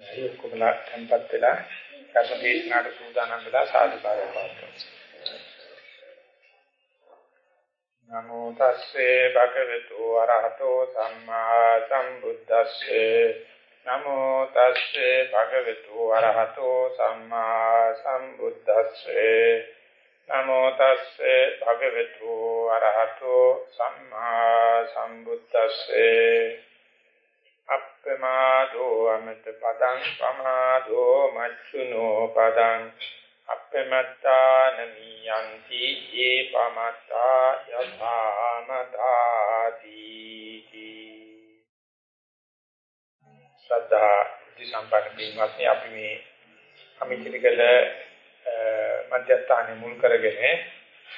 ඒ ඔක්කොමලා tempත් වෙලා කර්ම දේශනාට සූදානම් වෙලා සාදුකාරය පාත්‍රා. නමෝ තස්සේ භගවතු අරහතෝ සම්මා සම්බුද්දස්සේ. නමෝ තස්සේ භගවතු අරහතෝ සම්මා සම්බුද්දස්සේ. නමෝ තස්සේ භගවතු අරහතෝ සම්මා සම්බුද්දස්සේ. අප්පමාදෝ අමත පදං පමාදෝ මච්චුනෝ පදං අප්පමත්තාන මියන්ති ඒ පමත්තා යථාමතාති ශ්‍රද්ධා දිසම්පන්න බින්වත්නි අපි මේ අමිතිකල මධ්‍යස්ථානෙ මුල් කරගෙන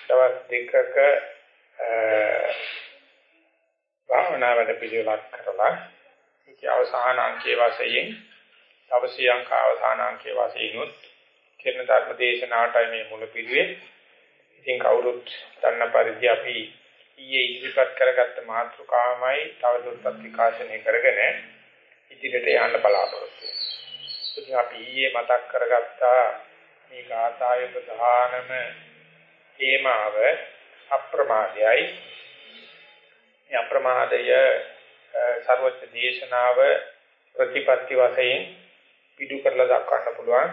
දවස් දෙකක භාවනා වැඩ පිළිවෙලක් කරලා ඒකේ අවසාන අංකයේ වශයෙන් අවශ්‍ය අංක අවසාන අංකයේ වශයෙන් උත් කෙරණ ධර්ම දේශනාවටයි මේ මුල පිළිවෙල. ඉතින් කවුරුත් දන්න පරිදි අපි ඊයේ ඉදිරිපත් කරගත්ත මාතෘකාවමයි තවදුරටත් විකාශනය කරගෙන ඉදිරියට යන්න බලාපොරොත්තු වෙනවා. අපි ඊයේ මතක් කරගත්තා මේ ගාථාවේ ප්‍රධානම තේමාව අප්‍රමාදයයි. මේ අප්‍රමාදය ਸਰවඥ දේශනාව ප්‍රතිපත්ති වශයෙන් පිටු කරලා දක්වන්න පුළුවන්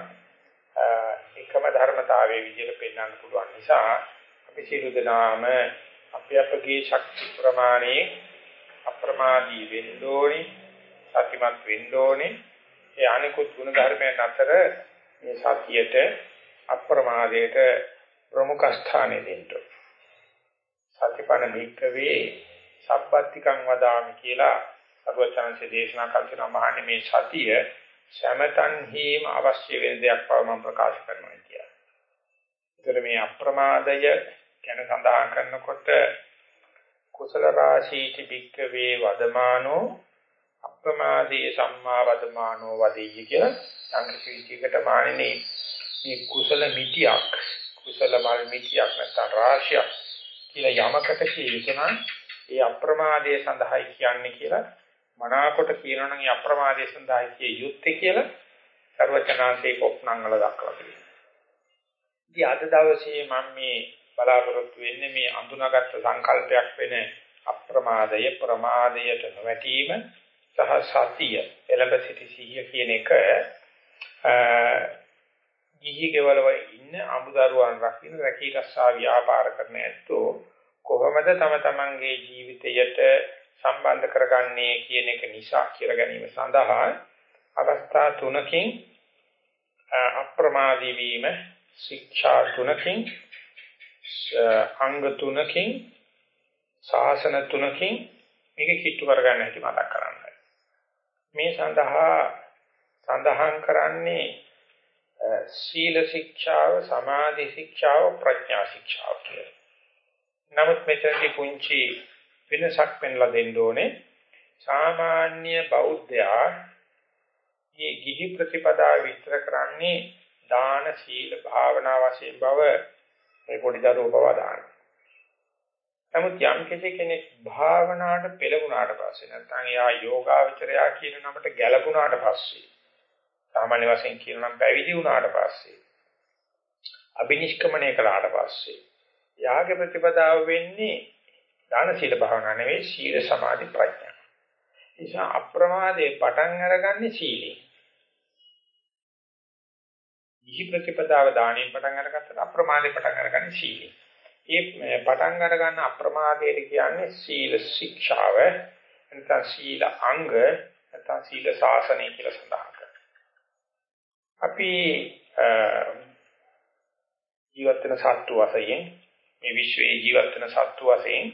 එකම ධර්මතාවයේ විදිහට පෙන්වන්න පුළුවන් නිසා අපි සියලු දෙනාම අපි අපගේ ශක්ති ප්‍රමාණයේ අප්‍රමාදී වෙන්න ඕනේ සතිමත් වෙන්න ඕනේ ඒ අනිකුත් ගුණ ධර්මයන් අතර මේ සතියට අප්‍රමාදයට ප්‍රමුඛ ස්ථානෙ දෙන්න. සතිපන භික්කවේ සබ්බත්තිකං වදාමි කියලා සර්වචනන්සේ දේශනා කළ මහන්නේ මේ සතිය සමතන් හීම අවශ්‍ය වෙන දෙයක් බව මම ප්‍රකාශ කරනවා කියලා. ඒතර මේ අප්‍රමාදය ගැන සඳහන් කරනකොට කුසල රාශීති භික්කවේ වදමානෝ අප්‍රමාදී සම්මා වදමානෝ වදෙය්‍ය කියලා සංකීර්ණයකට මාන්නේ මේ කුසල මිතියක් කුසල මල් මිතියක් නැත්නම් රාශියක් කියලා යමකට කියනවා ඒ අප්‍රමාදයේ සඳහායි කියන්නේ කියලා මනාකොට කියනවනම් ඒ අප්‍රමාදයේ සඳහායි කිය යුත්තේ කියලා ਸਰවචනාංශේ කොක්ණං වල දක්වලා තියෙනවා. ඉතින් අද දවසේ මම මේ බලාපොරොත්තු වෙන්නේ මේ අඳුනාගත්ත සංකල්පයක් වෙන අප්‍රමාදය ප්‍රමාදයට නොවැටීම සහ සතිය එළඹ සිටි සිහිය කියන එක ගිහි ගෙවල වල ඉන්න අමුදරුවන් රකින්න රැකී රස්සා ව්‍යාපාර කරන ඇත්තෝ කොහොමද තම තමන්ගේ ජීවිතයට සම්බන්ධ කරගන්නේ කියන එක නිසා කියලා ගැනීම සඳහා අවස්ථා තුනකින් අප්‍රමාදී වීම ශික්ෂා තුනකින් අංග තුනකින් ශාසන තුනකින් මේක කිට්ටු කරගන්න හැටි මතක් කරගන්න. මේ සඳහා සඳහන් කරන්නේ සීල ශික්ෂාව, සමාධි ශික්ෂාව, ප්‍රඥා ශික්ෂාව කියලා. නමුත් මෙතනදී පුංචි වෙනසක් පෙන්ලා දෙන්න ඕනේ. සාමාන්‍ය බෞද්ධයා මේ ගිහි ප්‍රතිපදා විස්තර කරන්නේ දාන සීල භාවනා වශයෙන් බව මේ පොඩි දරුවෝ බව දාන. නමුත් යම් කෙනෙක් භාවනාවට පෙළඹුණාට පස්සේ නැත්නම් එයා යෝගාවචරයා කියන නමට ගැළපුණාට පස්සේ සාමාන්‍ය වශයෙන් කියනනම් පැවිදි වුණාට පස්සේ අබිනිෂ්ක්‍මණය කළාට පස්සේ යාග ප්‍රතිපදාව වෙන්නේ දාන සීල භාවනා නෙවෙයි සීල සමාධි ප්‍රඥා. නිසා අප්‍රමාදේ පටන් අරගන්නේ සීලේ. ඉහි ප්‍රතිපදාව දාණයෙන් පටන් අරගත්තට අප්‍රමාදේ පටන් අරගන්නේ සීලේ. ඒ පටන් අරගන්න අප්‍රමාදයට කියන්නේ සීල ශික්ෂාව නැත්නම් සීල අංග නැත්නම් සීල ශාසනය කියලා සඳහන් අපි ජීවත් වෙන සත්තු වශයෙන් මේ විශ්වයේ ජීවත් වෙන සත්තු වශයෙන්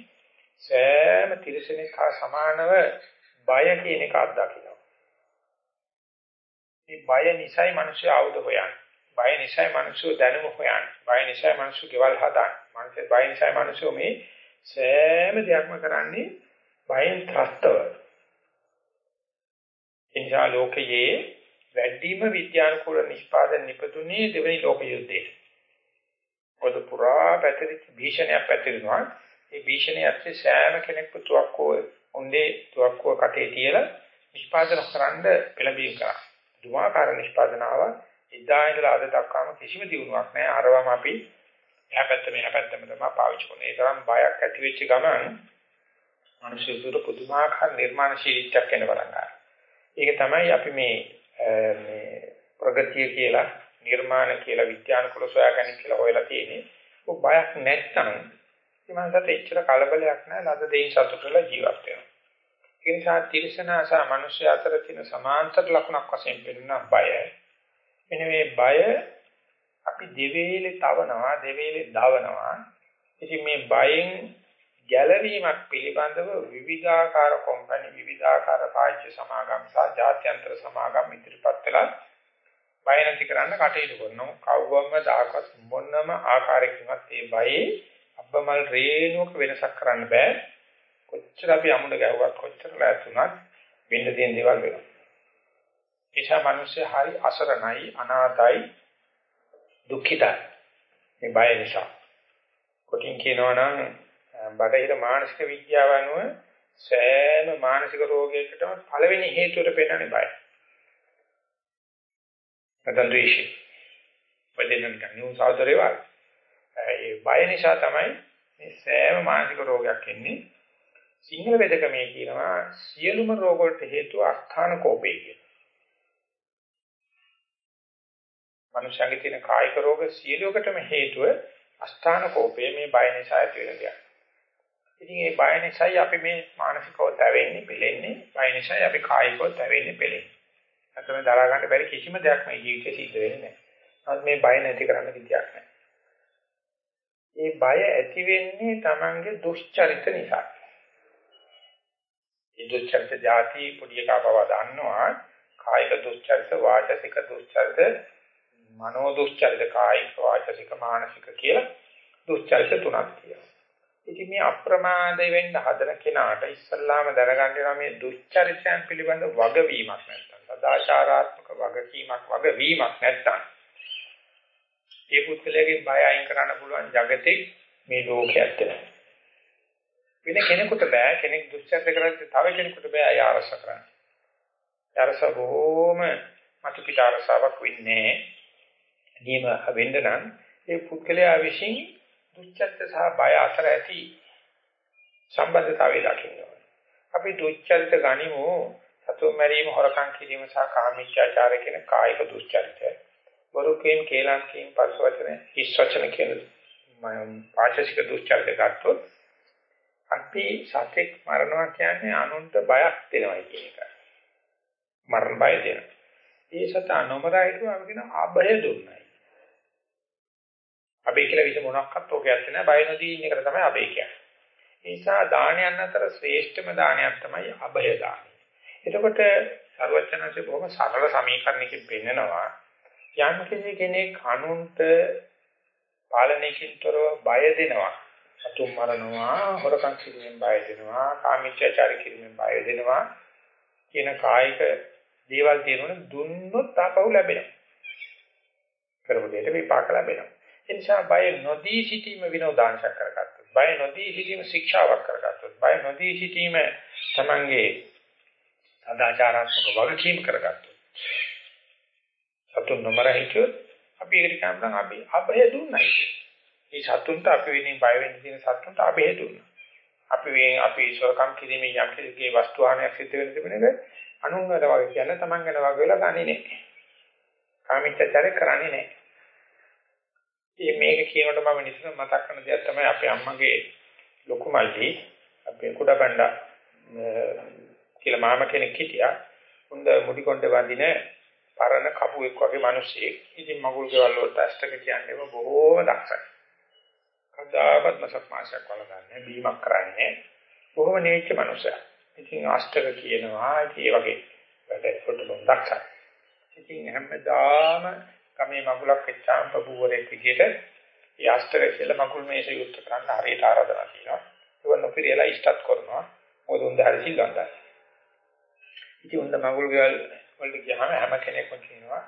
සෑම තිරසනෙක් හා සමානව බය කියන එක අත්දකිනවා. මේ බය නිසායි මිනිස්සු ආයුධ හොයන්නේ. බය නිසායි මිනිස්සු දැනුම හොයන්නේ. බය නිසායි මිනිස්සු ගෙවල් හදන්නේ. මිනිස්සු බය නිසායි මිනිස්සු මේ සෑම දෙයක්ම කරන්නේ බයෙන් ත්‍රස්තව. එනිසා ලෝකයේ වැඩිම විද්‍යානුකූල නිෂ්පාදන නිපදුනේ දෙවෙනි ලෝක යුද්ධයේ. පොදු පුරා පැතිරිච්ච භීෂණයක් පැතිරෙනවා. ඒ භීෂණයත් සෑම කෙනෙකු තුවක්කුව උන්දේ තුවක්කුව කටේ තියලා නිෂ්පාදන කරන්න පෙළඹීම් කරා. දුමාකාර නිෂ්පාදනාව එදා ඉඳලා අද දක්වාම කිසිම දියුණුවක් නැහැ. අරවම අපි එහා පැත්ත මෙහා පැත්තම තමයි පාවිච්චි කරන්නේ. ඒ තරම් බයක් ඇති වෙච්ච ගමන් මිනිස්සු දුර පුදුමාකාර නිර්මාණශීලීත්වයක් එන පටන් ගන්නවා. ඒක තමයි අපි මේ මේ ප්‍රගතිය කියලා නිර්මාණ කියලා විද්‍යානුකූල සොයාගන්න කියලා හොයලා තියෙන්නේ. ඔය බයක් නැත්නම් ඉමන්සත් එච්චර කලබලයක් නැහැ. ලද දෙයින් සතුටුලා ජීවත් වෙනවා. ඒ නිසා තිරසනා සහ මනුෂ්‍ය අතර තියෙන සමාන්තර ලක්ෂණක් වශයෙන් පෙන්වන බය. මෙන්න මේ බය අපි දෙවේලේ තවනවා, දෙවේලේ දවනවා. ඉතින් මේ බයෙන් ගැලවීමක් පිළිබඳව විවිධාකාර කොම්පැනි විවිධාකාර පාච්‍ය සමාගම් සහ ජාත්‍යන්තර සමාගම් ඉදිරිපත් කළා බය නැති කරන්න කටයුතු කරනවා. කවවම දායකත් මොනම ආකාරයකින්වත් ඒ බයේ අබ්බමල් රේණුවක වෙනසක් කරන්න බෑ. කොච්චර අපි අමුඩ ගැහුවත් කොච්චර ලෑස්තුණත් වෙන්න තියෙන දේවල් වෙනවා. ඒසා මිනිස්සු හරි අසරණයි අනාතයි දුක්ඛිතයි. මේ බය නිසා. කොටින් කියනවා නම් බටහිර මානසික විද්‍යාව අනුව සෑම මානසික රෝගයකටම පළවෙනි හේතුවට පෙන්නන්නේ බයයි නැත්නම් ද්වේෂය. වදෙන්නක නියු සාදරේ වල. ඒ බය නිසා තමයි මේ සෑම මානසික රෝගයක් එන්නේ. සිංහල වේදකමේ කියනවා සියලුම රෝග වලට හේතුව අස්ථාන කෝපේ කියලා. මනුෂ්‍යගේ තියෙන කායික රෝග සියලුකටම හේතුව අස්ථාන කෝපය මේ බය නිසා ඇති වෙන දෙයක්. ඉතින් මේ බය නිසායි අපි මේ මානසිකව තැවෙන්නේ, පෙලෙන්නේ. බය නිසායි අපි කායිකව තැවෙන්නේ, පෙලෙන්නේ. නැත්නම් දරා ගන්න බැරි කිසිම දෙයක් මේ ජීවිතේ සිද්ධ වෙන්නේ නැහැ. මේ බය නැති කරන්න විදියක් නැහැ. ඒ බය ඇති වෙන්නේ Tamange දුෂ්චරිත නිසා. ඒ දුෂ්චරිත જાති පොඩි එකා බව දන්නවා. කායික දුෂ්චරිත, වාචසික දුෂ්චරිත, මනෝ දුෂ්චරිත, කායික, වාචසික, මානසික කියලා දුෂ්චරිත තුනක් තියෙනවා. ඉතින් මේ අප්‍රමාද වෙන්න හදන කෙනාට ඉස්සල්ලාම දැනගන්න වෙනවා මේ දුෂ්චරිතයන් පිළිබඳ වගවීමක් නැත්නම් සදාචාරාත්මක වගකීමක් වගවීමක් නැත්තම් ඒ පුද්ගලයාගේ බය අයින් කරන්න පුළුවන් జగතේ මේ ලෝකයක් නැහැ. වෙන කෙනෙකුට බෑ කෙනෙක් දුස්චර්ය කරද්දී තව කෙනෙකුට බෑ අය අරස කරන්න. අරස බොහොම මතු පිට අරසාවක් වෙන්නේ නියම වෙන්න නම් ඒ පුද්ගලයා විසින් දුස්චර්ය සහ බය අතර ඇති සම්බන්ධතාවය දකින්න අපි දුස්චරිත ගනිමු සතුන් මැරීම හොරකම් කිරීම සහ කාමීච්ඡාචාර කියන කායික දුස්චරිතය. බොරු කීම් කේලම් කීම් පරිස වචන හිස් වචන කියන වාචික දුස්චරිත ගත්තොත් අපි සතෙක් මරනවා කියන්නේ අනුන්ට බයක් දෙනවා කියන එක. මරණ බය දෙන. ඒ සත නොමරයිතු අපි කියන අබය දුන්නයි. අබේ කියලා විස මොනක්වත් ඔකයක් නැහැ බය නොදී ඉන්න එක තමයි අබේ කියන්නේ. ඒ නිසා දානයන් අතර ශ්‍රේෂ්ඨම දානයක් තමයි අබය දානය. එතකොට සර්වචනanse බොහොම සරල සමීකරණයකින් පෙන්නනවා යම් කෙනෙක් අනුන්ට පාලනයකින්තරව බය දෙනවා සතුන් මරනවා හොරකම් කිරීමෙන් බය දෙනවා කාමීච්ඡාචාර කිරීමෙන් බය දෙනවා කියන කායික දේවල් තියෙනවනේ දුන්නොත් ආපහු ලැබෙනවා. කරපු දෙයට විපාක ලැබෙනවා. ඒ නිසා බය නොදී සිටීම විනෝදාංශයක් කරගත්තොත් බය නොදී සිටීම ශික්ෂාවක් කරගත්තොත් බය නොදී සිටීම තමංගේ සදාචාරාත්මක වගකීම් කරගත්තොත් සතුන් නොමර හිටියොත් අපි ඒකට කියනවා අපි අභය දුන්නයි මේ සතුන්ට අපි වෙනින් බය වෙන්න තියෙන සතුන්ට අභය දුන්නා. අපි මේ අපි සොරකම් කිරීමේ යම් කිසි වස්තු ආනයක් සිද්ධ වෙන තිබුණේක අනුංගත වගේ කියන්නේ Taman ගැන වගේ වෙලා ගන්නේ නැහැ. කාමීච්ඡාචාරය කරන්නේ නැහැ. ඉතින් මේක කියනකොට මම නිතර මතක් කරන දෙයක් තමයි අපේ අම්මගේ ලොකු මල්ලි අපේ කුඩා බණ්ඩා කියලා මාම කෙනෙක් හිටියා. හොඳ මුඩි කොණ්ඩේ වඳින පරණ කපුවෙක් වගේ මිනිස්සෙක්. ඉතින් මගුල් ගෙවල් වලට අෂ්ටක කියන්නේම බොහෝම දක්ෂයි. කදාවත් මසක් මාසයක් වළඳන්නේ බීමක් කරන්නේ. බොහොම නේච්ච මිනිසයා. ඉතින් අෂ්ටක කියනවා ඒ වගේ වැඩ පොඩ්ඩක් දක්ෂයි. ඉතින් හැමදාම කමේ මගුලක් වෙච්චාම බබුවරෙක් විදියට ඒ අෂ්ටක කියලා මගුල් මේෂ යුක්ත කරන්න හරියට ආරාධනා කරනවා. ඒක නොපිරියලා ඉෂ්ටත් කරනවා. මොකද උන් දැරි සිල්වන්තයි. ඉතින් උන්ද මගුල් ගෙවල් වලට ගියාම හැම කෙනෙක්ම කියනවා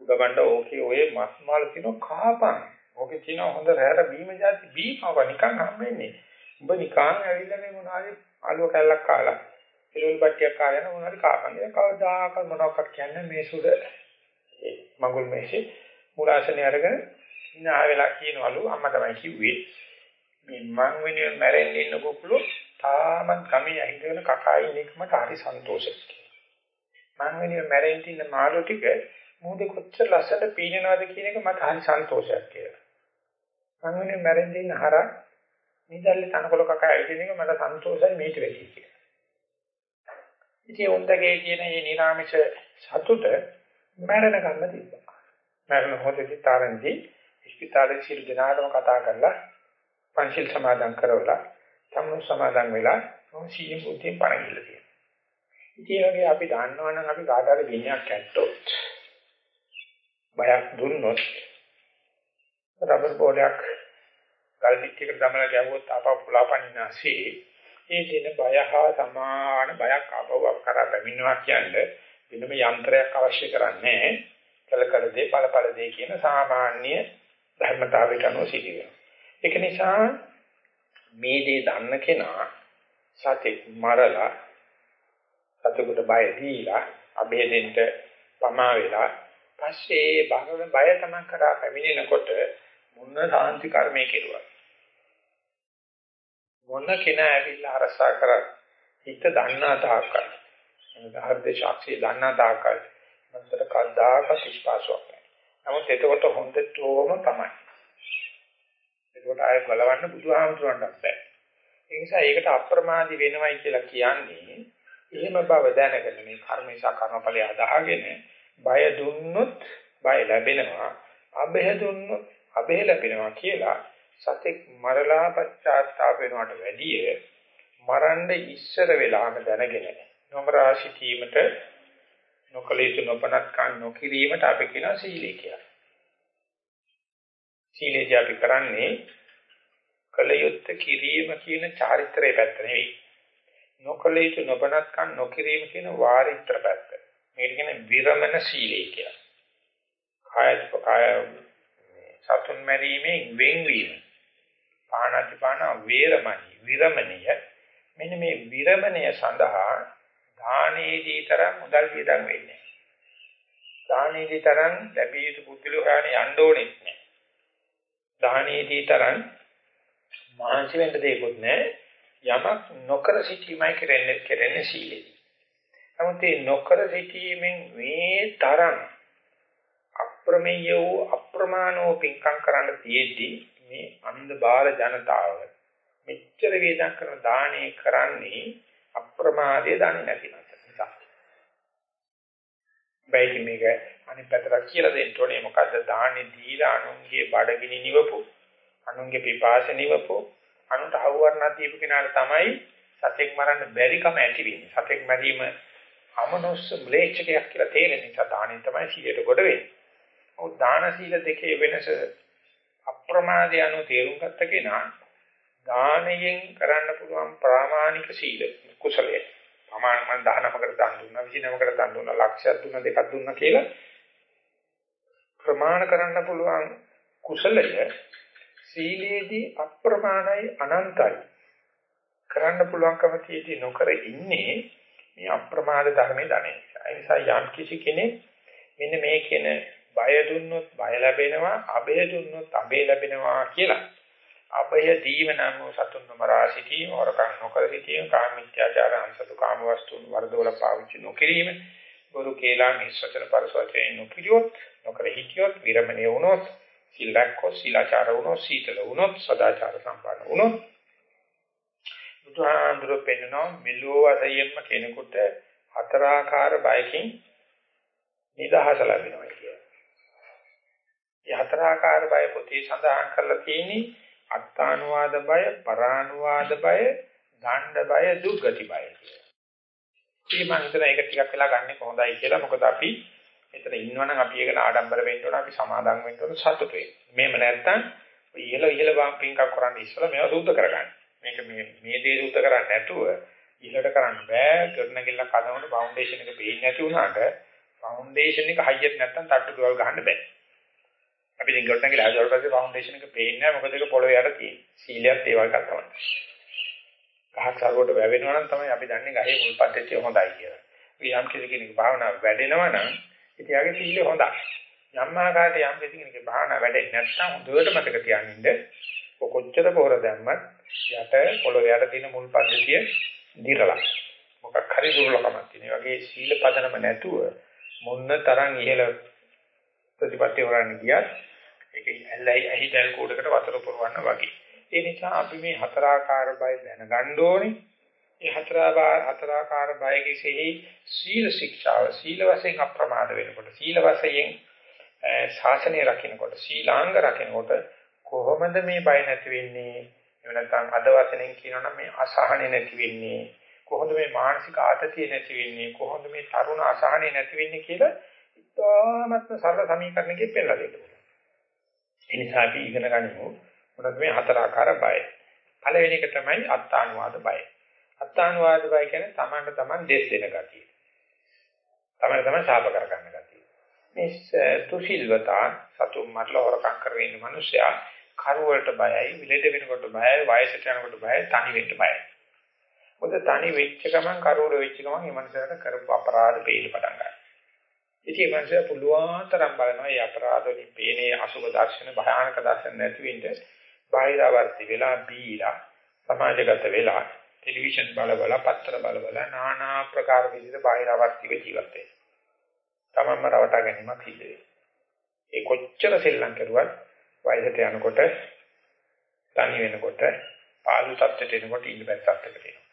උඩබණ්ඩ ඕකේ ඔය මස් මාළු කිනෝ කාපන්. ඕකේ තියෙන හොඳ රැයට බීම જાති බීමව නිකන් හම්බෙන්නේ. උඹ නිකන් ඇවිල්ලා මේ මොනවාරි අලුව කැල්ලක් කාලා එළවලු බට්ටියක් කාගෙන මොනවාරි කාපන්. ඒක කවදාකවත් මොනවක්වත් කියන්නේ මේ සුද මඟුල් මේසේ මූලාසනේ අරගෙන ඉනා වෙලා කියනවලු අම්මා තමයි කිව්වේ මේ මං වෙනුවෙන් මැරෙන්න ඉන්න කුකුළු තාමත් ගමේ ඇහිගෙන කකා ඉන්න එක මට හරි සන්තෝෂයි මං වෙනුවෙන් මැරෙන්න ඉන්න මාළු ටික මොහොතේ කොච්චර ලස්සනට පීනනවද කියන එක මට හරි සන්තෝෂයක් කියලා මං වෙනුවෙන් මැරෙන්න ඉන්න හරක් නිදල්ලේ තනකොළ කකා ඇවිදින එක මට සන්තෝෂයි මේට වැඩි කියලා ඉතින් උන්දගේ කියන මේ නිරාමිෂ සතුට මරණ ගන්න තිබ්බා. මරණ මොහොතේ තරන්දි ඉස්පිතාලේ සිල් දනාටම කතා කරලා පංචිල් සමාදන් කරවලා සම්මු සමාදන් වෙලා සීල බුද්ධියෙන් පණ ගිහලා තියෙනවා. ඉතින් ඒ වගේ අපි දන්නවනම් අපි කාට හරි විනයක් ඇත්තොත් බයක් දුන්නොත් රබර් බෝලයක් ගල් පිටියකට දමලා ගැහුවොත් ආපහු පුලාපනිනාසී ඒ දින බය හා සමාන බයක් ආපහු කරා පැමිණෙනවා කියන්නේ වෙනම යන්ත්‍රයක් අවශ්‍ය කරන්නේ කළ කළ දේ ඵල ඵල දේ කියන සාමාන්‍ය ධර්මතාවයට අනුව සිදු වෙනවා. ඒක නිසා මේ දේ දන්න කෙනා සතෙක් මරලා සතෙකුට බය දීලා අබේදෙන්ට පමා වෙලා පස්සේ බාහිර බය තමයි කරා පැමිණෙනකොට මුන්න සාන්ති කර්මයේ කෙරුවා. මොන කෙනා ඇවිල්ලා අරසා කරා හිත දන්නා තාක්කල් හෘද ශාක්ෂිය දන්නා තාක්කල් මනසට කද්දාක විශ්වාසයක් නැහැ. නමුත් එතකොට හොඳටම තමයි. එතකොට ආයෙ ගලවන්න බුදුහාමුදුරන්ට බෑ. ඒ නිසා ඒකට අප්‍රමාදී වෙනවයි කියලා කියන්නේ එහෙම බව දැනගෙන මේ කර්මේශා කර්මඵලය අදාහගෙන බය දුන්නොත් බය ලැබෙනවා අබේ දුන්නොත් අබේ ලැබෙනවා කියලා සතෙක් මරලා පශ්චාත්තාප වෙනවට වැඩිය මරන්න ඉස්සර වෙලාම දැනගෙන නොමරා සිටීමට නොකල යුතු නොපනත්කම් නොකිරීමට අපි කියන සීලය කියලා. සීලේදී අපි කරන්නේ කල යුත්ත කිරීම කියන චාරිත්‍රයේ පැත්ත නෙවෙයි. නොකල යුතු නොපනත්කම් නොකිරීම කියන වාරිත්‍ර පැත්ත. මේක කියන්නේ විරමණ සීලය කියලා. කාය කාය සතුන් මැරීමේ වෙන්වීම. පාණාතිපාන වේරමණී විරමණය මෙන්න මේ විරමණය සඳහා දානයේදී තරම් මුදල් වියදම් වෙන්නේ දානයේදී තරම් ලැබිය යුතු පුදුලෝ හොයන්න යන්න ඕනෙත් නෑ දානයේදී තරම් මානසික වෙන්න දෙයක්වත් නෑ යමක් නොකර සිටීමයි කරන්නේ කරන්නේ සීලෙදී. නමුත් මේ නොකර සිටීමෙන් මේ තරම් අප්‍රමේය වූ අප්‍රමාණෝ පින්කම් කරන්න තියෙද්දී මේ අන්ධ බාල ජනතාව මෙච්චර වේදම් කරන දානේ කරන්නේ අප්‍රමාදයේ දාන්නේ නැති නිසා. බයිටි මේක අනිත් පැත්තට කියලා දෙන්න ඕනේ. මොකද්ද? දාන්නේ දීලා අනුන්ගේ බඩගිනි නිවපු අනුන්ගේ පිපාස නිවපු අනුන්ට අවවර්ණා දීපු කෙනාට තමයි සතෙක් මරන්න බැරි කම ඇති වෙන්නේ. සතෙක් මැරීම අමනොස්ස ම්ලේච්ඡකයක් කියලා තේරෙන නිසා දානෙන් තමයි සීලයට කොට වෙන්නේ. ඔව් දාන සීල දෙකේ වෙනස අප්‍රමාදය අනුව තේරුම් ගත්ත කෙනා දානයෙන් කරන්න පුළුවන් ප්‍රාමාණික සීල කුසලයේ ප්‍රමාණ මන් 19කට දන් දුන්නා 29කට දන් දුන්නා ලක්ෂයක් දුන්නා දෙකක් දුන්නා කියලා ප්‍රමාණ කරන්න පුළුවන් කුසලය සීලේදී අප්‍රමාණයි අනන්තයි කරන්න පුළුවන්කම තියෙදි නොකර ඉන්නේ මේ අප්‍රමාද ධර්මයේ ධනෙ. ඒ නිසා යම් කිසි කෙනෙක් මෙන්න මේ කියන බය දුන්නොත් බය ලැබෙනවා අබය දුන්නොත් අබය ලැබෙනවා කියලා අබය දීම නම් සතුන් මරා සිටීම වරකම් නොකර සිටීම කාමීත්‍යාචාර අංශතු කාම වස්තුන් වර්ධවල පාවිච්චි නොකිරීම ගුරු කේලා නිස්සචන පරිසවචේ නොකිරියොත් නොකර හිටියොත් විරමණය වුණොත් සිල්ලක්කෝ සීලාචාර වුණොත් සීතල වුණොත් සදාචාර සම්පන්න වුණොත් බුදුහාඳුර පෙන්නනවා මෙලෝ වශයෙන්ම කෙනෙකුට හතරාකාර බයකින් නිදහස ලැබෙනවා ඒ හතරාකාර බය පොතේ සඳහන් කරලා තියෙන්නේ අත්තානුවාද බය, පරානුවාද බය, දණ්ඩ බය, දුක්ගති බය කියලා. මේ මම හිතන එක ටිකක් වෙලා ගන්න කොහොඳයි කියලා. මොකද අපි එතන ඉන්නවනම් අපි ඒකට ආඩම්බර වෙන්න ඕන, අපි සමාදම් වෙන්න ඕන, සතුටු වෙන්න. මේව නැත්තම් ඉහළ ඉහළ වාම් පින්කම් කරන්න ඉස්සලා මේවා සූද්ධ කරගන්න. මේක මේ මේ දේ සූද්ධ කරන්නේ නැතුව ඉහළට කරන්න බෑ. කරන ගිල්ල කනවන ෆවුන්ඩේෂන් එක පේන්නේ නැති වුණාට ෆවුන්ඩේෂන් එක හයියට නැත්තම් තට්ටු ගවල් ගහන්න බෑ. අපි දැන් ගොඩ නැගිලා හදුවාට පස්සේ ෆවුන්ඩේෂන් එක පේන්නේ නැහැ මොකද ඒක පොළවේ යට තියෙන්නේ. සීලියත් ඒ වගේ එකක් තමයි. ගහක් සරුවට වැවෙනවා නම් තමයි අපි දන්නේ ගහේ මුල් පද්ධතිය හොඳයි කියලා. යම් කිසි කෙනෙක් භාවනාව වැඩෙනවා නම් ඉතියාගේ සීලය හොඳයි. යම් ආකාරයට යම් කෙනෙක්ගේ භාවනා වැඩේ නැත්නම් හොඳට මතක තියාගන්න කොච්චර පොර දැම්මත් යට පොළොවේ යට තියෙන මුල් පද්ධතිය දිරලා මොකක් හරි දුර්ලභමක් තියෙන. ඒ වගේ සීල පදනම නැතුව මොන්න තරම් ඉහළ ප්‍රතිපත්ති වරන්න ගියත් ඒක ඇල්ලයි ඇහිදල් කෝඩකට වතුර පුරවන්න වගේ. ඒ නිසා අපි මේ හතරාකාර බය දැනගන්න ඕනේ. ඒ හතරාකාර බය කිසෙහි සීල ශික්ෂාව සීල වශයෙන් අප්‍රමාද වෙනකොට සීල වශයෙන් ශාසනය රකින්නකොට සීලාංග රකින්නකොට කොහොමද මේ බය නැති වෙන්නේ? එහෙම නැත්නම් අද වචනෙන් කියනවනම් මේ අසහනෙ නැති වෙන්නේ. කොහොමද මේ මානසික ආතතිය නැති වෙන්නේ? කොහොමද මේ තරුණ අසහනෙ නැති වෙන්නේ කියලා ඉතාමත්ම සරල සමීකරණයකින් පෙන්නලා දෙන්න ඕනේ. ඒ නිසා අපි ඉගෙන ගනිමු මොනවද මේ හතර ආකාර බය. පළවෙනි එක තමයි අත්තානුවාද බය. අත්තානුවාද බය කියන්නේ තමන්ට තමන් දෙස් දෙන ගතිය. තමන්ට තමන් ශාප කර ගන්න ගතිය. මේ තුසිල්වතා සතුම් මරලා හොරකම් කරගෙන ඉන්න මිනිසයා කරුවලට බයයි, විලෙඩ වෙනකොට බයයි, වයසට යනකොට බයයි, තනි වෙන්න බයයි. මොකද තනි වෙච්ච ගමන් කරුවල වෙච්ච ගමන් මේ මනුස්සයාට කරපු අපරාධ පේන්න පටන් ගන්නවා. ඉතින් මේ මනුස්සයා පුළුවන් තරම් බලනවා මේ අපරාධ වලින් පේනේ අසුබ දර්ශන, භයානක දර්ශන නැති වෙන්න බාහිරවර්ති වෙලා බීලා සමාජගත වෙලා ටෙලිවිෂන් බල බල පත්‍ර බල බල নানা ආකාර විදිහට බාහිරවර්තිව ජීවත් වෙනවා. තමන්ම රවටා ගැනීමක් සිද්ධ වෙනවා. ඒ කොච්චර සෙල්ලම් කරුවත් වයසට යනකොට තනි වෙනකොට පාළු තත්ත්වයට එනකොට ඉන්න බැරි තත්ත්වයකට එනවා.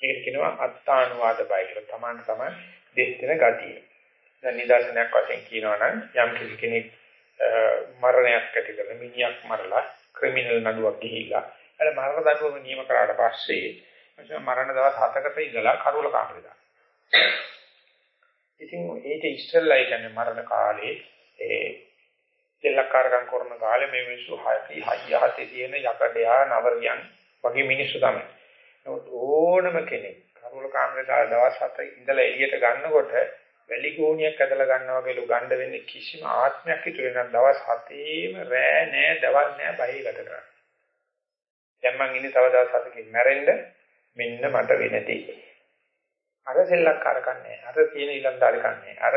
ඒකට කියනවා අත්තානුවාද බය කියලා. තමන්ට තමයි දෙස් දෙන ගතිය. දැන් නිදර්ශනයක් වශයෙන් කියනවා නම් යම් කිසි කෙනෙක් මරණයක් ඇති කරන මිනිහක් මරලා ක්‍රිමිනල් නඩුවක් ගිහිලා අර මරණ දඬුවම නියම කරාට පස්සේ මරණ දවස් 7කට ඉඳලා කරුල කාමරේ දානවා. ඉතින් ඒක ඉස්සෙල්ලා කියන්නේ මරණ කාලේ ඒ දෙලක්කාරකම් කරන කාලේ මේ මිනිස්සු හයි හයිය හතේ තියෙන යකඩයා නවරියන් වගේ මිනිස්සු තමයි. නමුත් ඕනම කෙනෙක් කරුල කාමරේ දාලා දවස් 7 ඉඳලා එළියට ගන්නකොට වැලි ගෝණියක් ඇදලා ගන්නවා වගේ ලුගණ්ඩ වෙන්නේ කිසිම ආත්මයක් ඉතුරු වෙන දවස් 7ේම රෑ නෑ දවල් නෑ බයි ගත කරන්නේ. දැන් මං ඉන්නේ තව දවස් 7කින් මැරෙන්න මෙන්න මට වෙන දේ. අර සෙල්ලක්කාර කන්නේ අර තියෙන ඊලන්දාරි කන්නේ අර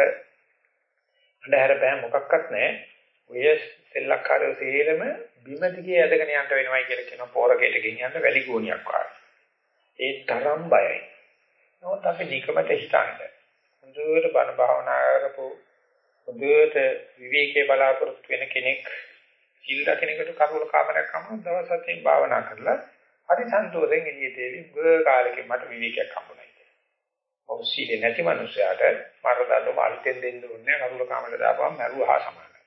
අnder බෑ මොකක්වත් නෑ. ඔය සෙල්ලක්කාරයෝ සේරම බිම දිගේ ඇදගෙන යන්න වෙනවයි කියලා කියන පෝරකයට ගෙනියන්න වැලි ගෝණියක් වගේ. ඒ තරම් බයයි. නමුත් අපි නිකමට හිතන්නේ හොඳට බණ භාවනා කරපු හොඳට විවේකයේ බලාපොරොත්තු වෙන කෙනෙක් සිල් රකින්නකට කරුල කාමරයක් හම්බුන දවස් හතෙන් භාවනා කරලා හරි සන්තෝෂෙන් එළියට එවි ගොඩ කාලෙකින් මට විවේකයක් හම්බුනා කියලා. මොකද සීලේ නැති මනුස්සයාට මරදඬු අලුතෙන් දෙන්න ඕනේ කරුල කාමරයට දාපුවම මරුවා සමානයි.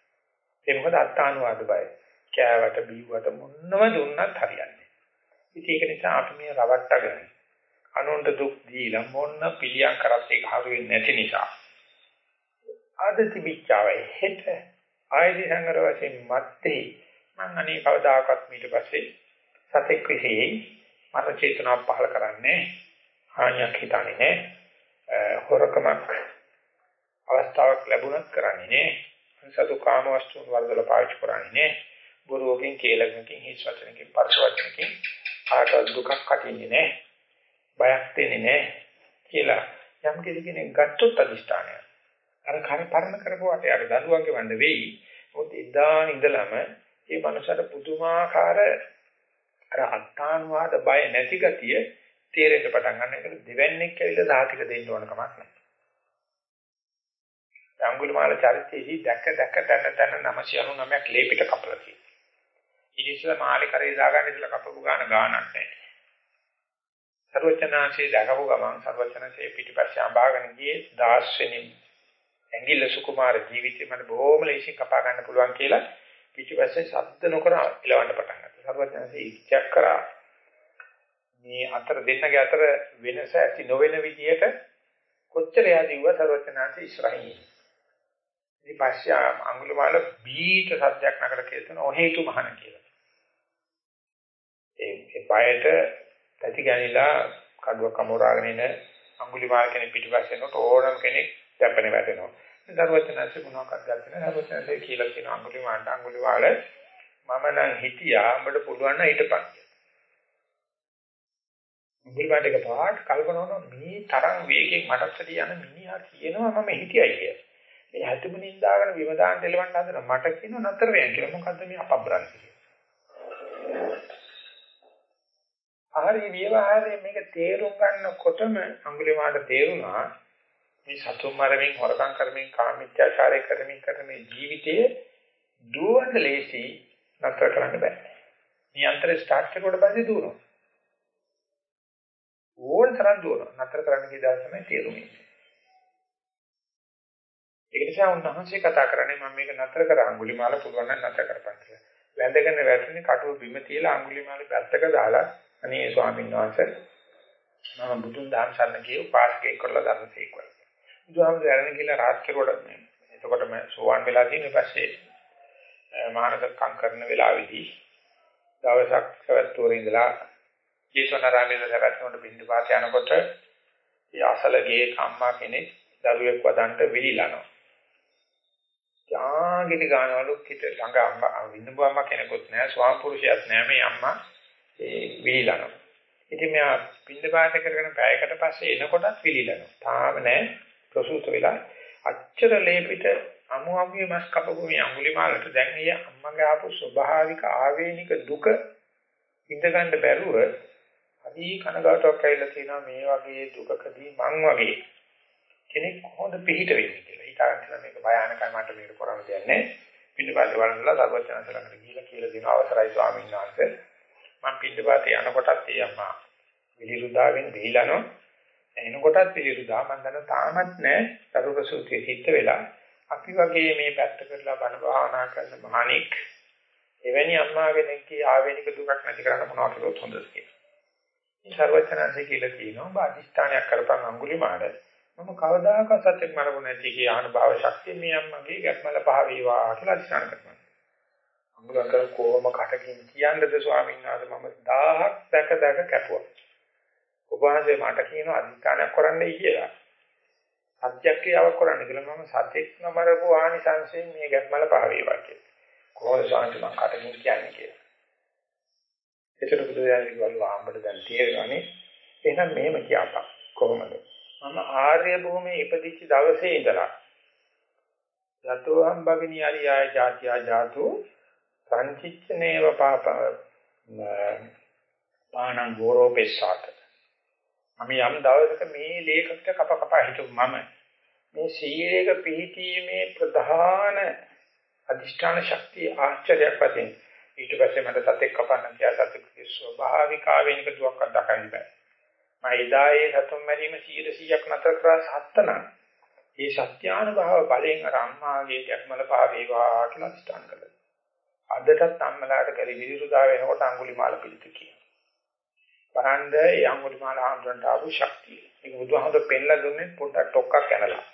ඒ මොකද අත්තානුවාද බය. කෑවට බීවට මොනම දුන්නත් හරියන්නේ නැහැ. ඉතින් ඒක නිසා අපි මේ රවට්ටගෙන අනුන්ට දුක් දීලා මොන්න පිළියම් කරත් ඒක හරු වෙන්නේ නැති නිසා ආද තිබිච්චාවයි හෙට ආයදි සංගර වශයෙන් මැත්තේ මම අනේ කවදාකවත් ඊට පස්සේ සතෙක් විශේෂයි මර චේතනාව පහල කරන්නේ හානියක් හිතන්නේ නැහැ හොරකමක් අවස්ථාවක් ලැබුණත් කරන්නේ නැහැ සතු කාම වස්තුන් වලදල පාවිච්චි කරන්නේ නැහැ බොරුවකින් කේලකින් හිස් වචනකින් පරස වචනකින් ආට දුකක් කටින්නේ නැහැ බයක් දෙන්නේ නැහැ කියලා යම් කෙනෙක් ගත්තොත් අදිෂ්ඨානය. අර කර පරණ කරපුවාට යාර දඬුවම්ගේ වණ්ඩ වෙයි. මොකද එදා ඉඳලම මේ මනසට පුදුමාකාර අර අත්තානුවාද බය නැති ගතිය තේරෙන්න පටන් ගන්න එක දෙවන්නේක් ඇවිල්ලා සාතික දෙන්න ඕන කමක් නැහැ. අඟුලිමාල චරිතයේදී දැක දැක තන තන 999ක් ලේපිට කපලා තියෙනවා. ඉතින් මාලේ කරේ දාගන්න ඉතල කපපු ගාන ගානක් නැහැ. සර්වචනාංශයේ දකපු ගමන් සර්වචනසේ පිටිපස්සේ අඹාගෙන ගියේ 10 වෙනි ඇඟිල්ල සුකුමාර ජීවිතේ මට බොහොම ලේසියෙන් කපා ගන්න පුළුවන් කියලා පිටිපස්සේ ශබ්ද නොකර ඉලවන්න පටන් ගත්තා. සර්වචනසේ ඉච්ඡක් කරා මේ අතර දෙන්නගේ අතර වෙනස ඇති නොවන විදියට කොච්චර යාදීව සර්වචනාංශේ ඉස්සරහින්. ඊට පස්සේ අඟුලමාල බීට සත්‍යයක් නකර කියන ඔහේතු මහන කියලා. ඒ ඒ බයට ඇති ගැනිලා කඩුවක් අමෝරාගෙන ඉන අඟුලිමාල කෙනෙක් පිටිපස්සේ යනකොට ඕනම කෙනෙක් දැපෙන වැටෙනවා. දරුවචනanse මොනවාක්වත් ගත්තේ නැහැ. දරුවචනanse කියලා කියන අඟුලිමාලට අඟුලිමාල මම නම් හිටියා උඹට පුළුවන් නම් හිටපන් කියලා. අඟුලිමාලට එක පාට කල්පනා කරනවා මේ තරම් වේගෙන් මටත් යන මිනිහා කියනවා මම හිටියයි කියලා. මේ හතු අන්තිම නින්දාගෙන විම දාන්න එලවන්න හදන මට කියන නතර වෙන කියලා මොකද්ද මේ අපබ්‍රන්ති ආහරි විවහාරයේ මේක තේරුම් ගන්නකොටම අඟුලිමාල තේරුණා මේ සතුම් මරමින් හොරකම් කරමින් කාමීත්‍යාචාරය කරමින් කරන ජීවිතයේ දුවන්න ලේසි නතර කරන්න බෑ. නියන්ත්‍රය ස්ටාර්ට් කරුවට පස්සේ දුවනවා. ඕන තරම් දුවනවා. නතර කරන්න කියලා තමයි තේරුනේ. ඒ නිසා උන්වහන්සේ කතා කරන්නේ මම මේක නතර කර අඟුලිමාල පුළුවන් නම් නතර කරපන් කියලා. වැඳගෙන වැටුනේ කටුව බිම තියලා අඟුලිමාල පැත්තක දාලා අනේ ස්වාමීන් වහන්සේ මම බුදුන් දහම් සරණ ගිය උපාසකෙක් කරලා ධර්ම තේකුවා. බුදුහාමුදුරුවෝ යරණ කියලා රාත් කෙරුවට මේ එතකොටම සෝවාන් වෙලා තියෙන පස්සේ මානකම් කරන වෙලාවේදී දවසක් සවැත්තුවර ඉඳලා ජේසවනාරාමයේ සවැත්තුවට බින්දු පාත යනකොට ඒ අසලගේ අම්මා කෙනෙක් දරුවෙක් වදන්ට විලිලනවා. යාගිට ගානවලු කිට ළඟ අම්මා විඳපු අම්මා කෙනෙකුත් නෑ ස්වාම පුරුෂයෙක් නෑ මේ අම්මා ඒ විලිලනවා. ඉතින් මෙයා බින්දු පාත කරගෙන පැයකට පස්සේ එනකොටත් විලිලනවා. තාම නෑ ප්‍රසූත වෙලා අච්චර ලේපිට අමු අමුගේ මස් කපපු මේ අඟුලිමාලට දැන් ඊය අම්මගේ ආපු ස්වභාවික ආවේනික දුක ඉඳ ගන්න බැරුව අදී කනගාටුවක් ඇවිල්ලා තියෙනවා මේ වගේ දුකකදී මං වගේ කෙනෙක් කොහොමද පිළිහිට වෙන්නේ කියලා. හිතාගන්න මේක භයානකයි මට මේක කරන්න දෙයක් නැහැ. පින්නපාත වරන්ලා සර්වඥාන්ස ළඟට ගිහිල්ලා කියලා දෙනවා අවසරයි ස්වාමීන් වහන්සේ. මම පින්නපාතේ යනකොටත් ඒ අම්මා විලිරුදාවෙන් දීලානෝ එනකොටත් පිළිරුදා මම දන්න තාමත් නැහැ සරුක සූත්‍රයේ හිට වෙලා අපි වගේ මේ පැත්ත කරලා බණ භාවනා කරන මහණෙක් එවැනි අම්මා කෙනෙක්ගේ ආවේනික දුකක් නැති කරන්න මොනවද කරොත් හොඳද කියලා. මේ ਸਰවඥාන්සේ කියලා කියනවා බාධිෂ්ඨානයක් කරපන් අඟුලිමාල. මම කවදාකවත් සත්‍යක් මරගු නැති කිය අනුභව ශක්තිය මේ අම්මගේ ගැස්මල පහ වේවා කියලා අධිෂ්ඨාන කරනවා. අඟුලකර කොහොම කටකින් කියන්නද ස්වාමීන් වහන්සේ මම 1000ක් දැක දැක කැපුවා. ඔබ වහන්සේ මට කියන අධිෂ්ඨානයක් කරන්නයි කියලා. සත්‍යක්‍රියාවක් කරන්න කියලා මම සත්‍යෙක් නමරපු ආනිසංසයෙන් මේ ගැස්මල පහ වේවා කියලා. කොහොමද සාන්ති මම කටකින් කියන්නේ කියලා. එතන බුදුදහමේ කිව්වලු ආම්බඩ දැන් තේරෙනවානේ. එහෙනම් මෙහෙම කියපන් කොහොමද? මම ආර්ය භූමියේ ඉපදිච්ච දවසේ ඉඳලා යතෝ හම් භගිනී අරියාය ජාතියා ජාතු සංචිච්ච නේව පාප පාණං ගෝරෝපෙස්සාත මම යම් දවසක මේ ලේඛකට කප කප හිටු මම මේ සීලයක පිහිටීමේ ප්‍රධාන අධිෂ්ඨාන ශක්තිය ආශ්චර්යයක් වශයෙන් ඊට පස්සේ මට සතෙක් කපන්න කියලා සතෙක්ගේ ස්වභාවික ආවේනික දුක්ක් දකින්න බෑ. මම එදායේ සතුම් මැරීම 100ක් නතර කරා සත්තන. ඒ සත්‍යානුභව බලයෙන් අර අම්මාගේ ගැස්මල පහ වේවා කියලා අධිෂ්ඨාන කළා. අදටත් අම්මලාට කලි විරුදා වෙනකොට අඟුලිමාල පිළිත කියන බලන්න ඒ අඟුලිමාල හාමුදුරන්ට ආපු ශක්තිය. ඒක බුදුහාමුදුර පෙන්ලා දුන්නේ පොඩක් ටොක්කක් කනලා.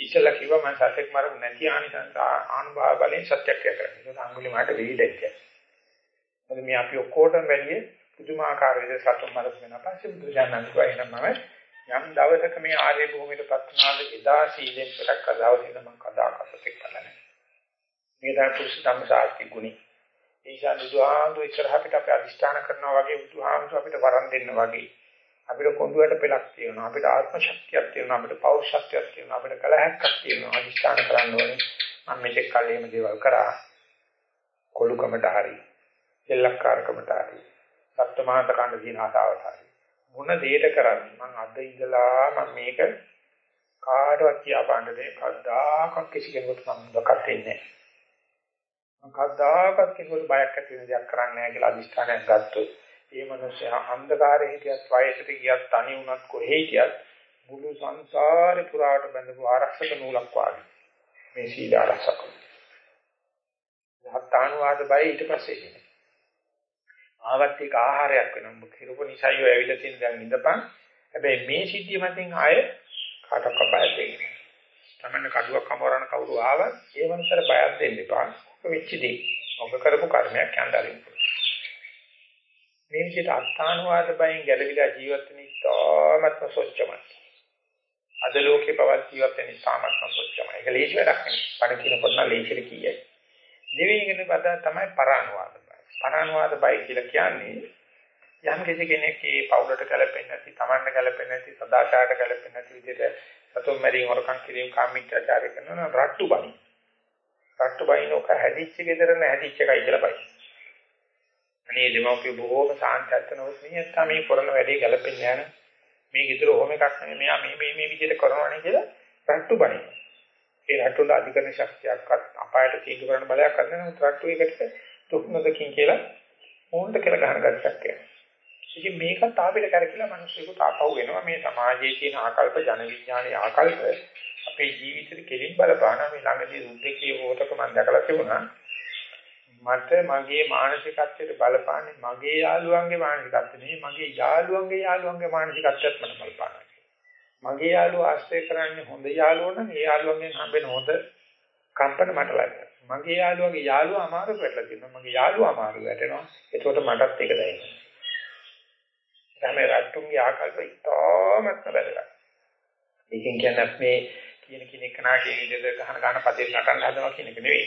ඉස්සලා කිව්වා මම සත්‍යක් මරපු නැති ආනිසංස ආනුභාව බලෙන් සත්‍යක්‍රිය කරන්නේ. ඒක අඟුලිමාලට විහිදෙච්ච. මොකද මේ අපි ඔක්කොටම වැඩි පුදුමාකාර විදිහට සතුන් මරපු වෙන පස්සේ බුදුසසුන කියනම යම් දවසක මේ ආර්ය භූමියටපත් වුණාද එදා සීලෙන් පටක් කදාවසින මම කදාකසත් එක්කලා නැහැ. මේ දා පුරුෂ ධම්මසාස්ති ගුණී ඒෂා බුදුහාමුදුර ඉස්සරහ අපිට අපි අදිස්ථාන කරනවා වගේ බුදුහාමුදුර අපිට වරන් දෙන්න වගේ. අපිට කොඳුයට පෙලක් තියෙනවා අපිට ආත්ම ශක්තියක් තියෙනවා අපිට පෞරුෂත්වයක් තියෙනවා අපිට කලහයක්ක් තියෙනවා අදිස්ථාන කරන්න ඕනේ. මම මෙතෙක් කල් එහෙම දේවල් කරා. කොළුකමට හරි එල්ලක්කාරකමට හරි සත්‍යමාත කණ්ඩ දින ආසාවට හරි. මොන දෙයක කරන්නේ? මම අද ඉඳලා මම මේක කාටවත් කියා පාන්න දෙයක් කවදාකවත් කිසි කෙනෙකුට මම දකත් වෙන්නේ නැහැ. කවදාකවත් කෙනෙකුට බයක් ඇති වෙන දෙයක් කරන්නේ නැහැ කියලා අදිස්ථානයක් ගත්තොත් ඒ මනුස්සයා අන්ධකාරයේ හිටියත් වයසට ගියත් තනි වුණත් කොහේ හිටියත් මුළු සංසාරේ පුරාට බැඳපු ආරක්ෂක නූලක් වාගේ මේ සීල ආරක්ෂක. හත්තානුවාද බය ඊට පස්සේ එන්නේ. ආවත් ඒක ආහාරයක් වෙනවා. කිරුප නිසයියෝ ඇවිල්ලා තියෙන දැන් ඉඳපන්. හැබැයි මේ සිද්ධිය මතින් ආය කාටවත් බය දෙන්නේ. තමන්න කඩුවක් අමරන කවුරු ආවත් ඒ වන්තර බයක් දෙන්න එපා. වෙච්ච දේ. ඔබ කරපු කර්මයක් යන්දරින්. මේ විදිහට අත්තානුවාද බයෙන් ගැලවිලා ජීවත් වෙන ඉතාමත්ම සොච්චමයි. අද ලෝකේ පවත් ජීවත් වෙන ඉතාමත්ම සොච්චමයි. ඒක ලේසි වැඩක් නෙවෙයි. පණ කියනකොට නම් ලේසියට කියයි. දෙවෙනි කෙනෙක් පද තමයි පරානුවාද බය. පරානුවාද බය කියලා කියන්නේ යම් කිසි කෙනෙක් මේ පවුලට ගැලපෙන්නේ නැති, Tamanne ගැලපෙන්නේ නැති, සදාචාරයට ගැලපෙන්නේ නැති විදිහට සතුම් මැරීම හොරකම් කිරීම කාමීත්‍යාචාරය කරනවා රට්ටු බණි. රට්ටු බණිනෝක හැදිච්ච ගෙදර නැහැදිච්ච එකයි කියලා බයි. අනේ දෙමෝපිය බොහෝම සාන්තත්නොත් නියත්තා මේ කරන වැඩේ ගැලපෙන්නේ නැහැ මේ ගෙදර ඔහොම එකක් නෙමෙයි මෙයා මේ මේ මේ විදිහට කරනවානේ කියලා රට්ටු බණි. ඒ රට්ටුල අධිකරණ ශක්තියක්වත් අපායට තීන්දුව කරන්න බලයක් අරගෙන රට්ටු එකට දුක් නොදකින් කියලා ඕන්ට කියලා ගහන ගැටයක් යනවා. ඉතින් මේකත් ආපිට කරකිලා මිනිස්සුන්ට ආපහු වෙනවා මේ සමාජයේ තියෙන ආකල්ප ජන විඥානයේ ආකල්ප අපේ ජීවිතේ කෙලින් බලපාන මේ ළඟදී උද්දේකී මොහොතක මම දැකලා තිබුණා. මට මගේ මානසිකත්වයට බලපාන්නේ මගේ යාළුවන්ගේ මානසිකත්වය නෙවෙයි මගේ යාළුවන්ගේ යාළුවන්ගේ මානසිකත්වයට මට බලපානවා. මගේ යාළුවා ආශ්‍රය කරන්නේ හොඳ යාළුවෝ නම් ඒ යාළුවන්ගෙන් හම්බෙන හොඳ කම්පන මට ලැබෙනවා මගේ යාළුවගේ යාළුවා අමාරු වෙట్లా තියෙනවා. මගේ යාළුවා අමාරු වැටෙනවා. ඒකට මටත් ඒක දැනෙනවා. තමයි රට්ටුන්ගේ ආකල්ප ඉතාමත්ම වැදගත්. ඒකෙන් කියන්නේ මේ කියන කෙනෙක් නා කියන විදිහට ගහන ගන්න පදේ නටන්න හදනවා කියන එක නෙවෙයි.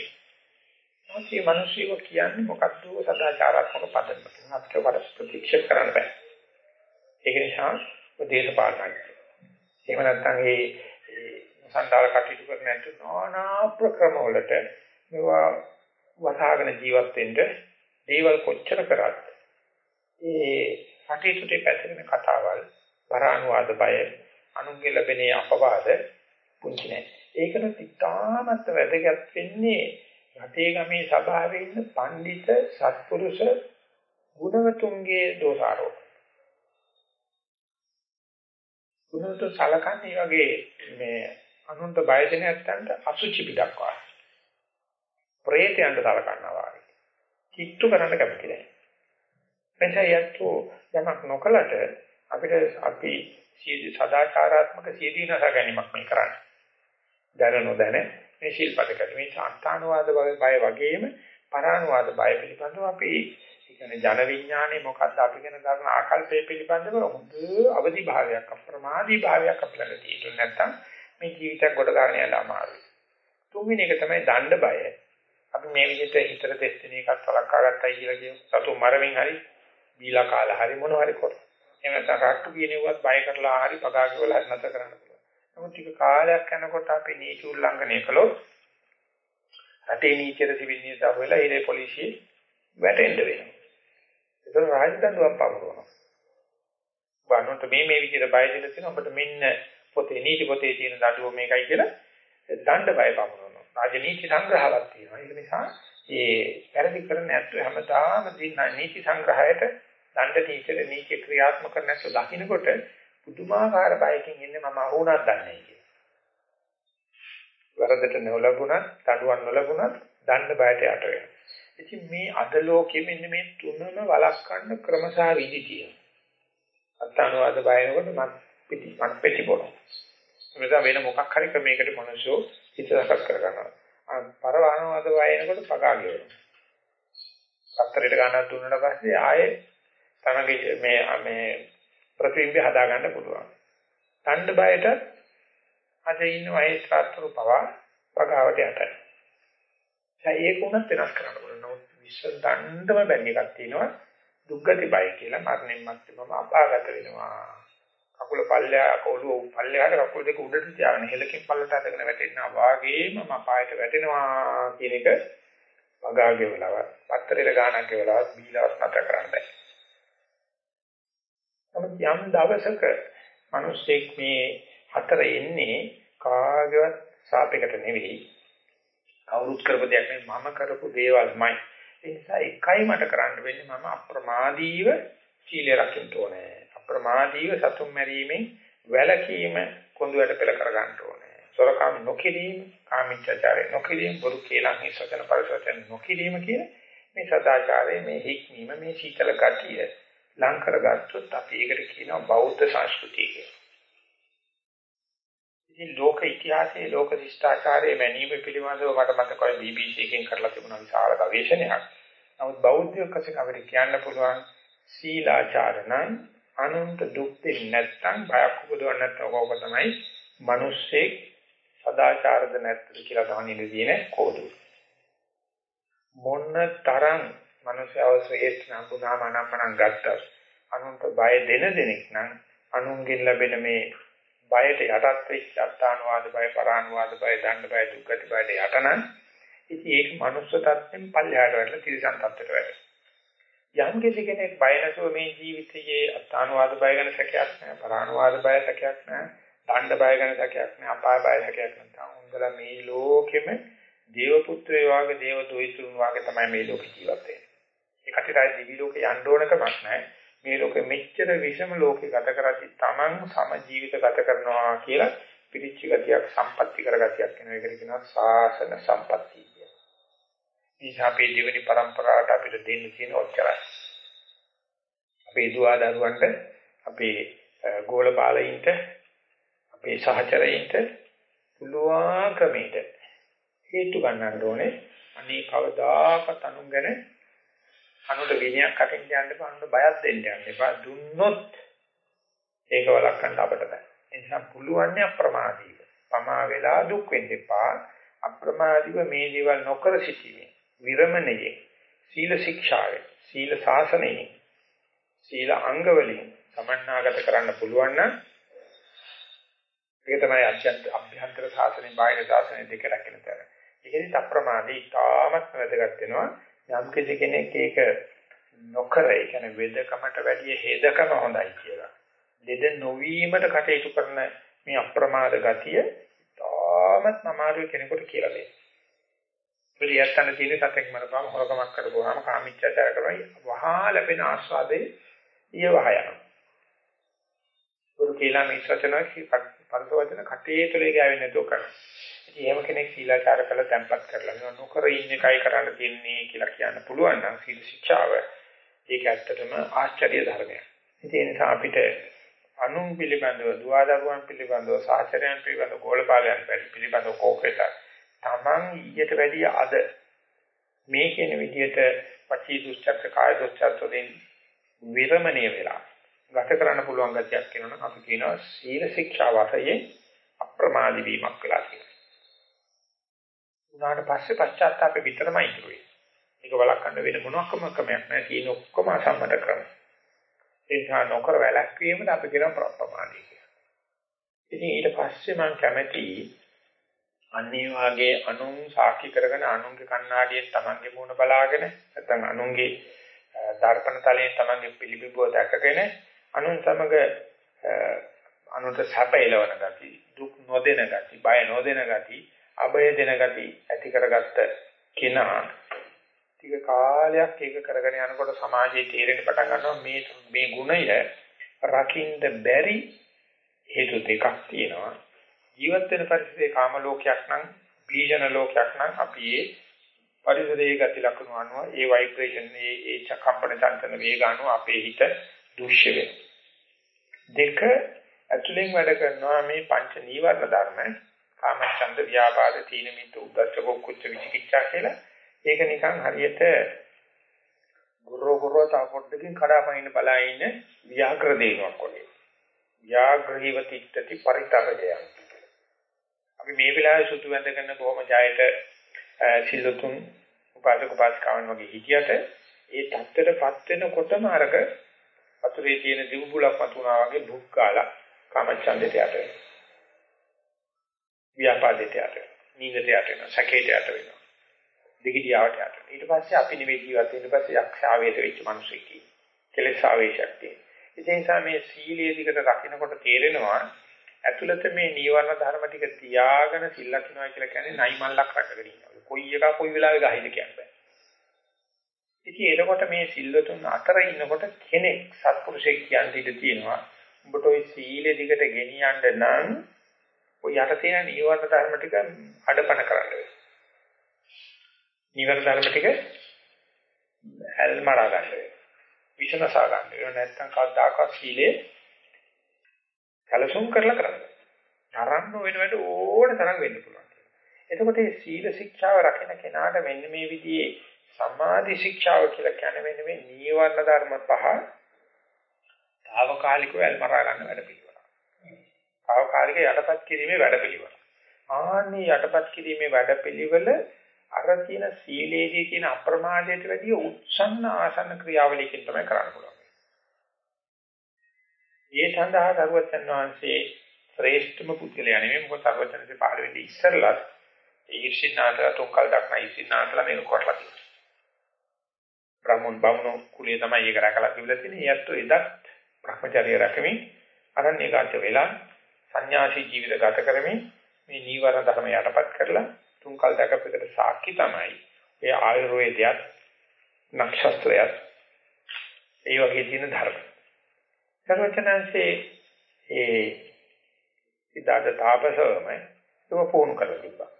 මොකද මේ මිනිස්සුව කියන්නේ මොකද්ද සදාචාරාත්මක පදයක්. අපිට වඩා ප්‍රතික්ෂේප කරන්න බෑ. ඒක නිසා දේශපාලනයි. එහෙම නැත්නම් ඒ සංදාල කටයුතු කරන ඇතු নানা ප්‍රක්‍රම වලට මේවා වසහාගෙන ජීවත් වෙන්න දේවල් කොච්චර කරත් ඒ කටයුතුට පැතිරෙන කතාවල් පරානුවාද බය අනුන්ගේ ලැබෙන අපවාද පුංචි නෑ. ඒකට ඉතාමත් වැදගත් වෙන්නේ රටේ ගමේ සභාවේ ඉන්න පඬිත සත්පුරුෂ ගුණවතුන්ගේ දෝෂාරෝප. ගුණවතුන් සලකන්නේ වගේ මේ අනුන්ට බය දෙන නැත්තන්ට අසුචි පිටක් වගේ. ප්‍රේතයන්ට සලකනවා වගේ. කිට්ටු කරන්න කැමති නෑ. එනිසා යැත්තෝ යමක් නොකලට අපිට අපි සදාචාරාත්මක සියදීනස ගැනීමක් මේ කරන්නේ. දැන නොදැන මේ ශිල්පදකට මේ සාන්තානුවාද බය වගේම පරානුවාද බය පිළිබඳව අපි කියන්නේ ජන විඥානේ මොකක්ද අපි කියන ධර්ම ආකල්පය පිළිබඳව හොඳ අවදි භාවයක් අප්‍රමාදී භාවයක් අපලඟ තියෙන්නේ නැත්නම් මේ ජීවිතයක් ගොඩ ගන්න යන්න අමාරුයි. තුන්වෙනි එක තමයි දණ්ඩ බය. අපි මේ විදිහට හිතට දෙස් දින එකක් සලකා ගත්තයි කියලා කියමු. සතු මරමින් හරි බීලා කාලා හරි මොනවා හරි කර. එහෙම නැත්නම් රට්ටු කියනෙවත් බය කරලා හරි පගාගේ වල හරි නැත කරන්න පුළුවන්. නමුත් ටික කාලයක් යනකොට අපි නීති උල්ලංඝනය කළොත් රටේ නීතියට සිවිල් නීති දාපුවලා ඊයේ පොලිසිය වැටෙන්න වෙනවා. ඒතර රාජදඬුවම් පවරනවා. බannොත් මේ මේ විදිහට බය දෙලා තියෙනවා ඔබට මෙන්න පොතේ නීති පොතේ තියෙන දඬුවම මේකයි කියලා දණ්ඩ බය පවරනවා. රාජනීති සංග්‍රහයක් තියෙනවා. ඒක නිසා ඒ පරිදි කරන ඇත්ත හැමදාම නීති සංග්‍රහයට දණ්ඩ නීතියේ නීති ක්‍රියාත්මක නැත්නම් දකින්නකොට පුදුමාකාර බයකින් ඉන්නේ මම අහුණක් දන්නේ කියලා. වරදට නොලබුණත්, දඬුවම් නොලබුණත් දණ්ඩ බයට යට වෙනවා. ඉතින් මේ අද ලෝකෙ මෙන්න මේ තුනම වළක්වන්න ක්‍රමසහ විදි තියෙනවා. අත්අනුවාද බයනකොට මත් පිටි මත් පිටි බොනවා. එමෙතන වෙන මොකක් හරි ක්‍රමයකට මනුෂ්‍යෝ හිත සකස් කර ගන්නවා. පරවානවාද බයනකොට පගා ගෙවනවා. පත්තරයට ගන්නත් දුන්නාට පස්සේ ආයේ තමගේ මේ මේ ප්‍රතිබිම්බය හදා ගන්න පුළුවන්. ඡණ්ඩ බයට අද ඉන්න වයස්කාරතුරු පවා පගාවට යටයි. දැන් ඒක උනත් වෙනස් කරන්න පුළුවන්. නමුත් විශ්ව දණ්ඩම බැරි එකක් තියෙනවා. දුක්ගති බය කියලා මරණයන් මැත්තේම අපාගත වෙනවා. කකුල පල්ලෙහා කොළුව පල්ලෙහාට කකුල් දෙක උඩට තියාගෙන හෙලකින් පල්ලට අදගෙන වැටෙනවා. වාගේම මම පායට වැටෙනවා කියන එක වගාගේ වෙලාවත්, පත්තරේට ගානක් වෙලාවත් බීලවත් නැතර කරන්න බෑ. නමුත් යම් දවසක මිනිස්සෙක් මේ හතර එන්නේ කාගේවත් සාපේකට නෙවෙයි. අවුරුත් කරපු දෙයක් නෙවෙයි මම කරපු දේවල්මයි. ඒ නිසා එකයි මට කරන්න වෙන්නේ මම අප්‍රමාදීව සීලය රකින්න ඕනේ. අප්‍රමාදීව සතුම් මැරීමෙන් වැළකීම කොඳුයට පෙළ කර ගන්න ඕනේ. සොරකම් නොකිරීම, කාමීච්ඡාචාරය නොකිරීම, බුදු කියලා හිසතන පරිසතන නොකිරීම කියන මේ සදාචාරයේ මේ හික්මීම මේ සීතල ගතිය ලං කරගත්තොත් අපි ඒකට කියනවා බෞද්ධ සංස්කෘතිය කියලා. ඉතින් ලෝක ඉතිහාසයේ ලෝක ශිෂ්ටාචාරයේ මැනීම පිළිබඳව මට මතකයි BBC එකෙන් කරලා තිබුණා විශාල ගවේෂණයක්. නමුත් බෞද්ධ කසක අපිට කියන්න පුළුවන් සීලාචාර නම් අනුන්ට දුක් දෙන්නේ නැත්නම් බයක් උපදවන්න නැත්නම් ඕක තමයි මිනිස්සෙක් සදාචාරද නැත්ද කියලා තවන්නේ දින කෝදුව. මොන තරම් මිනිස්සව ශ්‍රේෂ්ඨ නම් පුනාම අනම්මනම් ගත්තා. අනුන්ට බය දෙන දෙනෙක් නම් අනුන්ගෙන් ලැබෙන මේ බයට යටත් වෙච්ච අත්තානුවාද බය, පරානුවාද බය, දණ්ඩ බය, දුක්ඛති බයට යටනම් ඉතින් ඒක මනුස්ස තත්ත්වෙන් පල්ලෙහාට වැටලා තිරසන් තත්ත්වයට වැටෙනවා. යම් කිසි කෙනෙක් බය නැතුව මේ ජීවිතයේ අත්තානුවාද බය ගැන සැකයක් නැහැ, පරානුවාද බය සැකයක් නැහැ, දණ්ඩ බය ගැන සැකයක් නැහැ, අපාය බය සැකයක් නැහැ. උන්දලා මේ ලෝකෙම දේව පුත්‍රයෝ වාගේ දේව දොයිතුන් වාගේ තමයි මේ ලෝකේ ජීවත් වෙන්නේ. ඒ කටිරයි දිවි ලෝකේ යන්න ඕනකමක් නැහැ. මේ ලෝකෙ මෙච්චර විෂම ලෝකේ ගත කරද්දි Taman සම ජීවිත ගත කරනවා කියලා පිරිච්ච ගතියක් සම්පත්‍ති කරගතියක් වෙන එකට කියනවා සාසන සම්පත්තිය කියලා. මේ අපේ ජීවනි પરම්පරාවට අපිට දෙන්න තියෙන ඔච්චරයි. අපේ දුවා දරුවන්ට අපේ ගෝල බාලයින්ට අපේ සහචරයින්ට පුළුවන් ක්‍රමයකට හේතු ගන්නන්න ඕනේ. අනේ කවදාකවත් අනුන් ගැන අනුට විනයක් අටින් යන්න එපා අනුට බයක් දෙන්න යන්න එපා දුන්නොත් ඒක වළක්වන්න අපිට බෑ ඒ නිසා පුළුවන් අප්‍රමාදීව පමා වෙලා දුක් වෙන්න එපා අප්‍රමාදීව මේ දේවල් නොකර සිටීමේ විරමණයේ සීල ශික්ෂාවේ සීල ශාසනයේ සීල අංගවලින් සමන්නාගත කරන්න පුළුවන් නම් ඒක තමයි අත්‍යන්ත අභ්‍යන්තර ශාසනය බාහිර ශාසනය දෙක රැකෙන තැන. ඒකෙදි අප්‍රමාදී තාමත් වැදගත් වෙනවා. යම් කෙනෙක් ඒක නොකර ඒ කියන්නේ වෙදකමට වැඩිය හේදකම හොඳයි කියලා. ලෙඩ නොවීමට කටයුතු කරන මේ අප්‍රමාද ගතිය තාමත් අමාරු කෙනෙකුට කියලා දෙන්න. පිළියත්තන තියෙන සතෙක් මරපුවාම හොරකමක් කරපුවාම කාමීච්ඡාචාර කරයි වහා ලැබෙන ආස්වාදේ ඊවහ යනවා. ගුරු කියලා මේ සත්‍යනවා පරිසවචන කටේ තුලේ ගෑවෙන්නේ නැතුව කරනවා. ඉතින් එහෙම කෙනෙක් සීලාචාර කළ තැම්පත් කරලා මේවා නොකර ඉන්න එකයි කරන්න තියෙන්නේ කියලා කියන්න පුළුවන් නම් සීල ශික්ෂාව ඒක ඇත්තටම ආශ්චර්ය ධර්මයක්. ඉතින් ඒ නිසා අපිට අනුන් පිළිබඳව, දුවදරුවන් පිළිබඳව, සාචරයන් පිළිබඳව, ගෝලපාලයන් පිළිබඳව කෝකේට තමන් ඊට වැඩිය අද මේ කියන විදිහට පචී දුස්චර්ක කාය දුස්චර්ක වලින් විරමණය වෙලා ගත කරන්න පුළුවන් ගතියක් වෙනවා අපි කියනවා සීල ශික්ෂා වාසයේ අප්‍රමාදී වීමක් වෙලා තියෙනවා. උනාට පස්සේ පශ්චාත්තාපෙ විතරමයි ඉතුරුයි. ඒක වළක්වන්න වෙන මොනක්ම ක්‍රමයක් නැහැ. තියෙන ඔක්කොම අසම්මත ක්‍රම. ඒ නිසා නොකර වැළැක්වීමද අපි කියන ප්‍රප්‍රමාදී කියලා. ඉතින් ඊට පස්සේ මම කැමැති අන්නේ වාගේ අනුන් සාක්ෂි කරගෙන අනුන්ගේ කණ්ණාඩියෙන් Tamange මූණ බලාගෙන නැත්නම් අනුන්ගේ දර්පණ තලයෙන් Tamange පිළිබිඹුව දැකගෙන අනුන් සමග අනුන්ට සැප එලවන ගති දුක් නොදෙන ගති බය නොදෙන ගති අබය දෙන ගති ඇති කරගත්ත කෙනා. ටික කාලයක් ඒක කරගෙන යනකොට සමාජයේ තීරණ පටන් ගන්නවා මේ මේ ගුණය රකින්න බැරි හේතු දෙකක් තියෙනවා. ජීවත් වෙන පරිසරයේ කාම ලෝකයක් නම් බීජන ලෝකයක් නම් අපි ඒ පරිසරයේ ගති ලක්ෂණ අනුව ඒ ভাইබ්‍රේෂන් ඒ ඒ කම්පන චංචන වේග අනුව අපේ හිත දුෂ්‍ය දෙක ඇතුලෙන් වැඩ කරනවා මේ පංච නීවරණ ධර්ම. කාමච්ඡන්ද ව්‍යාපාද තීන මිද්ද උද්දච්ච කුච්ච විචිකිච්ඡා කියලා. ඒක නිකන් හරියට ගොරෝ ගොරෝ තාපොඩ්ඩකින් කඩාපනින්න බලා ඉන්න ව්‍යාග්‍ර දේනුවක් වගේ. ව්‍යාග්‍රහීව තිට්ඨති පරිතරජයන් අපි මේ වෙලාවේ සුතු වැඳගෙන බොහොම ජයයට සිල්ලුතුන් උපාසක උපාසිකාවන් වගේ හිටියට ඒ தත්තරපත් වෙනකොටම අරක වතුරේ තියෙන දිවුබුලක් වතුනා වගේ භුක් කාලා කාමච්ඡන්දයට යට. වෙනවා ව්‍යාපාදයට යට වෙනවා. නීගට යට වෙනවා. සැකේට යට වෙනවා. දිගිඩියාවට යට වෙනවා. ඊට පස්සේ අපි නෙවෙයි ජීවත් වෙන්නේ. ඊට පස්සේ යක්ෂ ආවේශ වෙච්ච මිනිස්සෙක් කියන්නේ. කෙලෙස් ආවේශයක් තියෙන. ඒ නිසා මේ සීලයේ දිකට රකින්නකොට තේරෙනවා ඇතුළත මේ නීවරණ ධර්ම ටික තියාගෙන සිල් ලකිනවා කියලා කියන්නේ නයි මල්ලක් රැකගෙන ඉන්නවා. කොයි එක කොයි වෙලාවෙ ගහිද කියන්නේ. ඉතින් එතකොට මේ සිල්වතුන් අතර ඉන්නකොට කෙනෙක් සත්පුරුෂයෙක් කියන්න ඉඩ තියෙනවා. උඹට ওই සීලෙ දිගට ගෙනියන්න නම් ඔය යට තියෙන නීවරණ ධර්ම ටික අඩපණ කරන්න වෙනවා. නීවරණ ධර්ම ටික හැල්මරා ගන්න වෙනවා. විෂනසා ගන්න වෙනවා. නැත්නම් කවදාකවත් සීලේ කලසුම් කරලා කරන්න. තරන්න වෙන වැඩ ඕන තරම් වෙන්න පුළුවන්. එතකොට මේ සීල ශික්ෂාව රකින්න කෙනාට මෙන්න මේ විදිහේ සමාධි ශික්ෂාව කියලා කියන්නේ මෙන්න මේ නීවරණ ධර්ම පහ తాවකාලිකව ඇල්මරා ගන්න වැඩ පිළිවෙල. తాවකාලික යටපත් කිරීමේ වැඩපිළිවෙල. ආන්නේ යටපත් කිරීමේ වැඩපිළිවෙල අර තියෙන සීලේදී තියෙන අප්‍රමාදයට වැඩිය උත්සන්න ආසන්න ක්‍රියාවලියකින් තමයි කරන්න පුළුවන්. ඒ සඳහා දරුවචන් වහන්සේ ශ්‍රේෂ්ඨම පුද්ගලයා නෙමෙයි මොකද සර්වඥන්සේ පහළ වෙන්නේ ඉස්සරලා ඊර්ෂිනාතලා තුන්කල් දක්නා ඊර්ෂිනාතලා මේක කරලා තියෙනවා. බ්‍රාහ්මණ බමුණු කුලිය තමයි ඒක රැකලා තිබිලා තියෙන්නේ. ඒත් එදත් භ්‍රමචර්ය රැකමින් අරණ්‍යගත වෙලා සංന്യാසී ජීවිත ගත කරමින් මේ නීවරණ ධර්ම යටපත් කරලා තුන්කල් දැකපෙකට සාක්ෂි තමයි ඒ ආයුර්වේදයක් නක්ෂත්‍රයක් ඒ වගේ තියෙන ධර්ම. සර්වචනංශේ ඒ ඉදාද තාපසවම ඒක පුහුණු කරලා තිබ්බා.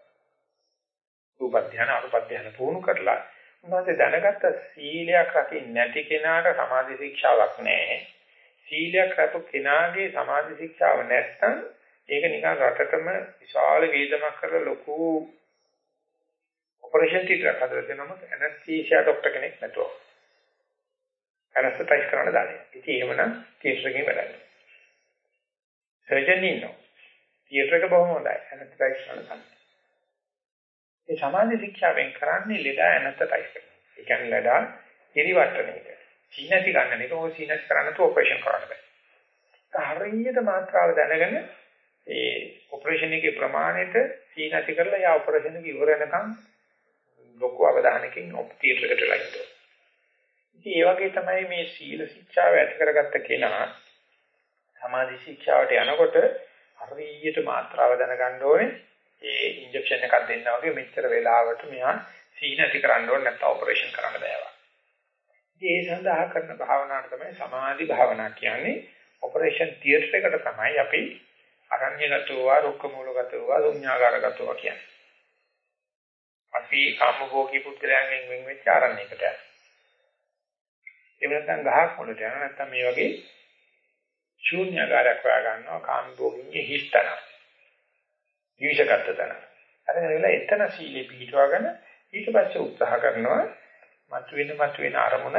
රූප ධානය අරූප ධානය පුහුණු කරලා උන්වහන්සේ දැනගත්ත සීලයක් රකින්න නැති කෙනාට සමාධි ශික්ෂාවක් නැහැ. සීලයක් රැපු කෙනාගේ සමාධි ශික්ෂාව නැත්නම් ඒක නිකන් රටටම විශාල වේදමක් කරලා ලොකු ඔපරේෂන් තියටර් හදලා දෙනම ඇනස්තීසියා ડોක්ටර් කෙනෙක් නැතුව. ඇනස්තයිස් කරන්න දාන්නේ. ඉතින් එහෙමනම් තියටර් එකේ වැඩන්නේ. සර්ජන් ඉන්නවා. තියටර් එක බොහොම හොඳයි. ඇනස්තයිස් කරන්න දාන්නේ. ඒ සමාධි ශික්ෂාවෙන් කරන්නේ ලෙඩ ඇනස්තයිස් කරනවා. ඒ කියන්නේ ලෙඩ ඉරිවට්ටන එක. සීනති ගන්න එක ඔය සීනති කරන්න තු ඔපරේෂන් කරන්න බෑ. හරියට මාත්‍රාව දැනගෙන ඒ ඔපරේෂන් එකේ ප්‍රමාණයට සීනති කරලා යා ඔපරේෂන් එක ඉවර වෙනකන් ලොකු අවධානයකින් ඔප්ටියටර් එකට ලයිටෝ. ඉතින් ඒ වගේ තමයි මේ සීල ශික්ෂාව ඇති කරගත්ත කෙනා සමාධි ශික්ෂාවට යනකොට හරියට මාත්‍රාව දැනගන්න ඕනේ. ඒ ඉන්ජෙක්ෂන් එකක් දෙන්නා වගේ මෙච්චර වෙලාවට මෙහා සීනති කරන්න ඕනේ නැත්නම් ඔපරේෂන් කරන්න බෑවා. ඒ සඳහා කරන භාවනාවට තමයි සමාධි භාවනා කියන්නේ. ඔපරේෂන් තියටර් එකට තමයි අපි අරණ්‍යගතව, රුක්ක මූලගතව, ශුන්‍යාකාරගතව කියන්නේ. අපි කාමභෝගී පුද්ගලයන්ගෙන් වෙන් වෙච්ච අරණ්‍යයකට යනවා. ඒ නැත්නම් ගහක් මුලට යනවා නැත්නම් මේ වගේ ශූන්‍යකාරයක් හොයා ගන්නවා කාමභෝගින්ගේ හිස්තන. විවිෂගත තන. අර වෙලා එතන සීලෙ පිළිටවගෙන ඊට පස්සේ උත්සාහ කරනවා මතුවෙන මතුවෙන අරමුණ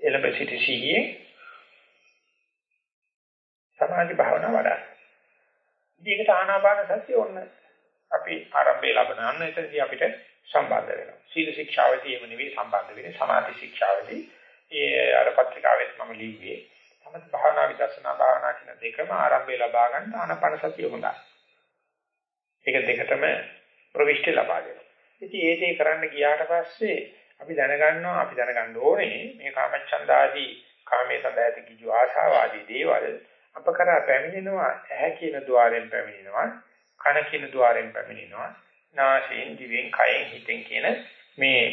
එළඹ සිටි සිහියේ සමාධි භාවනා වඩා. ඊකට ආනාපාන සතිය ඕන අපි ආරම්භය ලබන අන්න එතනදී අපිට සම්බන්ධ වෙනවා. සීල ශික්ෂාවදී එම නෙවෙයි සම්බන්ධ වෙන්නේ සමාධි ශික්ෂාවදී. ඒ අර පත්‍රිකාවෙත් මම ලිව්වේ. සමථ භාවනා විදර්ශනා භාවනා කියන දෙකම ආරම්භය ලබා ගන්න ආනාපාන සතිය හොඳයි. ඒක දෙකටම ප්‍රවිෂ්ටි ලබා දෙනවා. ඉතින් ඒ දේ කරන්න ගියාට පස්සේ අපි දැනගන්නවා අපි දැනගන්න ඕනේ මේ කාමච්ඡන්ද ආදී කාමයේ සඳහා ඇති කිජු ආශාව ආදී දේවල් අප කරා පැමිණෙනවා ඇහැ කියන ద్వාරයෙන් පැමිණෙනවා කන කියන ద్వාරයෙන් පැමිණෙනවා නාසයෙන් දිවෙන් කයෙන් හිතෙන් කියන මේ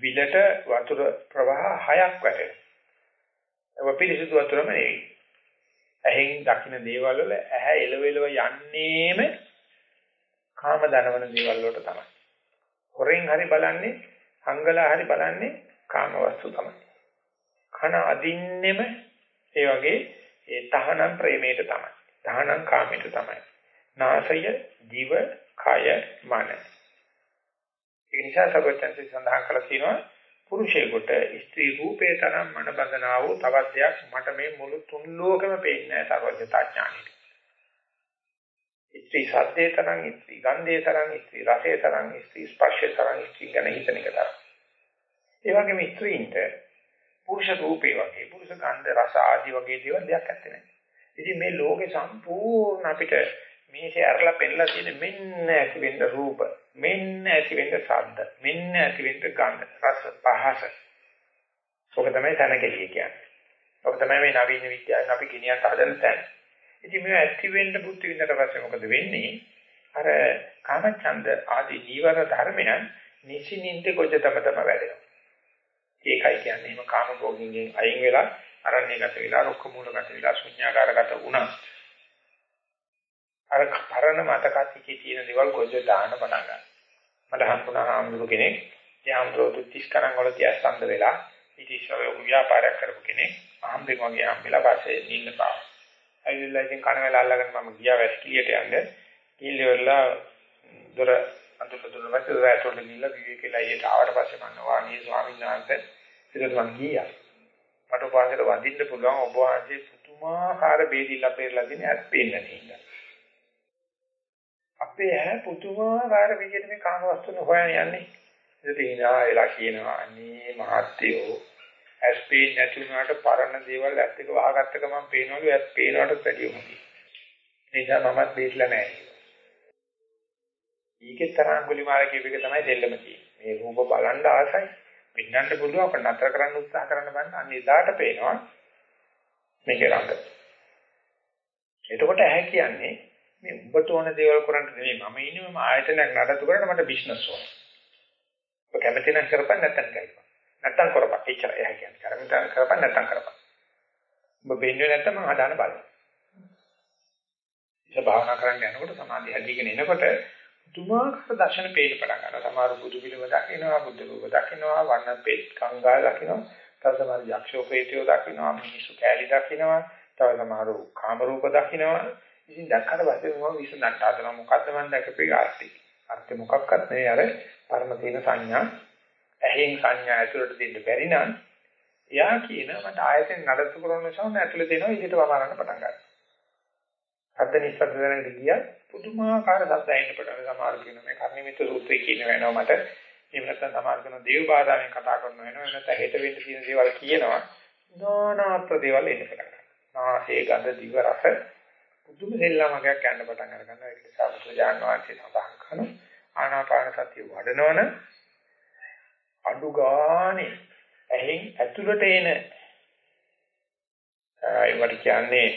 විලට වතුර ප්‍රවාහ හයක් වැටෙනවා. ඒක පිළිසිතු වතුරම නෙවෙයි. ඇහෙන් දකින්න දේවල් වල ඇහැ එලවෙලව යන්නේම කාම දනවන දේවල් වලට තමයි. හොරෙන් හරි බලන්නේ හංගලා හරි බලන්නේ කාම වස්තු තමයි. කන අදින්නෙම ඒ වගේ ඒ තහනම් ප්‍රේමයට තමයි. තහනම් කාමයට තමයි. නාසය, දිව, කය, මන. ඒ නිසා සබතන්සේ සඳහන් කළා තියෙනවා පුරුෂයෙකුට ස්ත්‍රී රූපේ තරම් මන බඳනා වූ තවත් දෙයක් මට මේ මුළු තුන් ලෝකෙම පේන්නේ නැහැ සර්වඥතා ඥානෙට. ස්ත්‍රී සද්දේ තරම්, ස්ත්‍රී ගන්ධේ තරම්, ස්ත්‍රී රසයේ තරම්, ස්ත්‍රී ස්පර්ශයේ තරම්, ස්ත්‍රී ගැන හිතන එක තරම්. ඒ වගේම ස්ත්‍රීන්ට පුරුෂ රූපේ වගේ, පුරුෂ ගන්ධ රස ආදී වගේ දේවල් දෙයක් නැත්තේ නෑ. ඉතින් මේ ලෝකේ සම්පූර්ණ අපිට මේකේ අරලා පෙන්නලා තියෙන මෙන්න ඇති වෙන්න රූප, මෙන්න ඇති වෙන්න ශබ්ද, මෙන්න ඇති වෙන්න ගන්ධ, රස, පහස. ඔක තමයි තනකෙලිය කියන්නේ. ඔක තමයි මේ නවීන විද්‍යාවෙන් අපි ගෙනියන්න හදන තැන. ඉතින් මේ ඇති වෙන්න බුද්ධ විඳට පස්සේ මොකද වෙන්නේ? අර කාමචන්ද ආදී ජීවර ධර්මයන් නිසින්ින්ද කොච්ච තම තම වැඩෙනවා. ඒකයි කියන්නේ මේ කාම භෝගින්ගෙන් අයින් වෙලා අරණ්‍යගත වෙලා රුක්ක මූලගත වෙලා ශුන්‍යාකාරගත වුණා. අර පරණ මතකතිකේ තියෙන දේවල් කොච්ච දාන්න පටන් ගන්නවා. මට හම්බුණා ආම්දුරු කෙනෙක්. ඒ ආම්දුරු තුත්තිස් කරන් වල තියස්සන්ද වෙලා ඊට ඉස්සර යෝග ව්‍යාපාරයක් කරපු කෙනෙක්. ආම්දෙන් වගේ ආම්බෙලා පස්සේ නින්න පාවා. ඇවිල්ලා ඉතින් කන වෙලා අල්ලගෙන මම ගියා වැස්කිලියට යන්න. ගිහිල්ලා දොර අඳුර දුන්න පස්සේ දොර ඇතුළට ගිහිල්ලා විවේකීලා එළියට ආවට පස්සේ මම වාණී ස්වාමීන් වහන්සේ ඉතින් මම ගියා. මට උපාසකට වඳින්න පුළුවන් ඔබ වහන්සේ පුදුමාකාර බේදිලා පෙරලා දින ඇත් පේන්න තියෙනවා. අපේ හැ පුදුමාකාර විදිහට මේ කාම වස්තුන හොයන යන්නේ. ඉතින් ඉනා එලා කියනවා අනේ මහත්තයෝ ඇස් පේන්නේ නැති වුණාට පරණ දේවල් ඇස් එක වහගත්ත ගමන් පේනවලු ඇස් පේනවට වැඩිය හොඳයි. ඒ නිසා මමත් දෙట్లా නැහැ. ඊකේ තරංගුලි මාර කියප එක තමයි දෙල්ලම තියෙන්නේ. මේ රූප බලන්න ආසයි. පින්නන්න පුළුවන් අප නතර කරන්න උත්සාහ කරන්න බෑ. අන්න එදාට පේනවා මේකේ රංග. එතකොට ඇහැ කියන්නේ මේ උඹට ඕන දේවල් කරන්න නෙවෙයි මම ඉන්නේ මම ආයතනයක් නඩත්තු කරන්න මට බිස්නස් ඕන. ඔබ කැමති නම් කරපන් නැත්නම් කරපන්. නැත්නම් කරපන්. එච්චරයි ඇහැ කියන්නේ. කරමින් කරපන් නැත්නම් කරපන්. ඔබ බෙන්නේ නැත්නම් මම හදාන බලන්න. ඉතින් භාවනා කරන්න යනකොට සමාධිය හැදීගෙන එනකොට තුමාකට දර්ශන පේන්න පටන් ගන්නවා. සමහර බුදු පිළිම දකින්නවා, බුද්ධ රූප දකින්නවා, වර්ණ පෙත් කංගා දකින්නවා. තව සමහර යක්ෂෝ ප්‍රේතයෝ දකින්නවා, මිනිසු කෑලි දකින්නවා. තව සමහර කාම රූප දකින්නවා. ඉතින් දැක්කට පස්සේ මම විසඳන්න හදනවා. මොකද්ද මම දැකපේ ආර්ථි. අර්ථ මොකක්වත් නෙවෙයි අර පරම තේන සංඥා. ඇහෙන් සංඥා ඇතුළට දෙන්න බැරි නම් එයා කියන මට ආයතෙන් නඩත්තු කරන නිසා මම ඇතුළේ දෙනවා ඊට වමාරන්න පටන් ගන්නවා. හද්ද නිස්සද්ද දැනගෙන ගියා පුදුමාකාර සද්ද ඇහෙන්න පටන් සමහර කියන මේ කර්ණිමිත සූත්‍රය කියන වෙනවා මට. එහෙම නැත්නම් සමහර කරන දේව බාධාවෙන් කතා කරන වෙනවා. නැත්නම් හෙට වෙන්න තියෙන දේවල් කියනවා. නානාත්‍ර දේවල් එන්න පටන් ගන්නවා. නාසයේ ගඳ දිව රස පුදුම දෙල්ලාමකයක් යන්න පටන් අර ගන්නවා ඒක නිසා බුදුජාන විශ්වසේ සඳහන් කරන ආනාපාන සතිය වඩනවන අඩු ගානේ ඇහෙන් ඇතුළට එන ඒවට කියන්නේ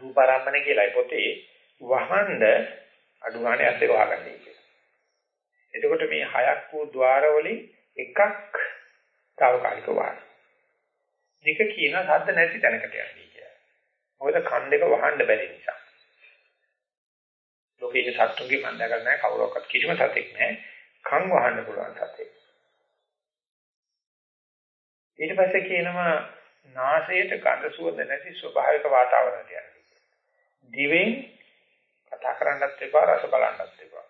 රූපාරම්මන කියලා පොතේ වහන්න අඩු ගානේ ඇද්ද වහගන්නේ කියලා. එතකොට මේ හයක් වූ ద్వාරවලින් එකක් తాවකාලික වහන. දෙක කියන සද්ද නැති තැනකට යන්නේ කියලා. මොකද කන් දෙක වහන්න බැරි නිසා. ලෝකයේ සත්තුන්ගේ මන්දා කරන්නේ කවුරක්වත් කිසිම සතෙක් නැහැ. කන් වහන්න පුළුවන් සතෙක්. ඊට පස්සේ කියනවා නාසයට ගඳ සුවඳ නැති ස්වභාවික වාතාවරණයක් යනවා. දිවෙන් කතා කරන්නත් එපා රස බලන්නත් එපා.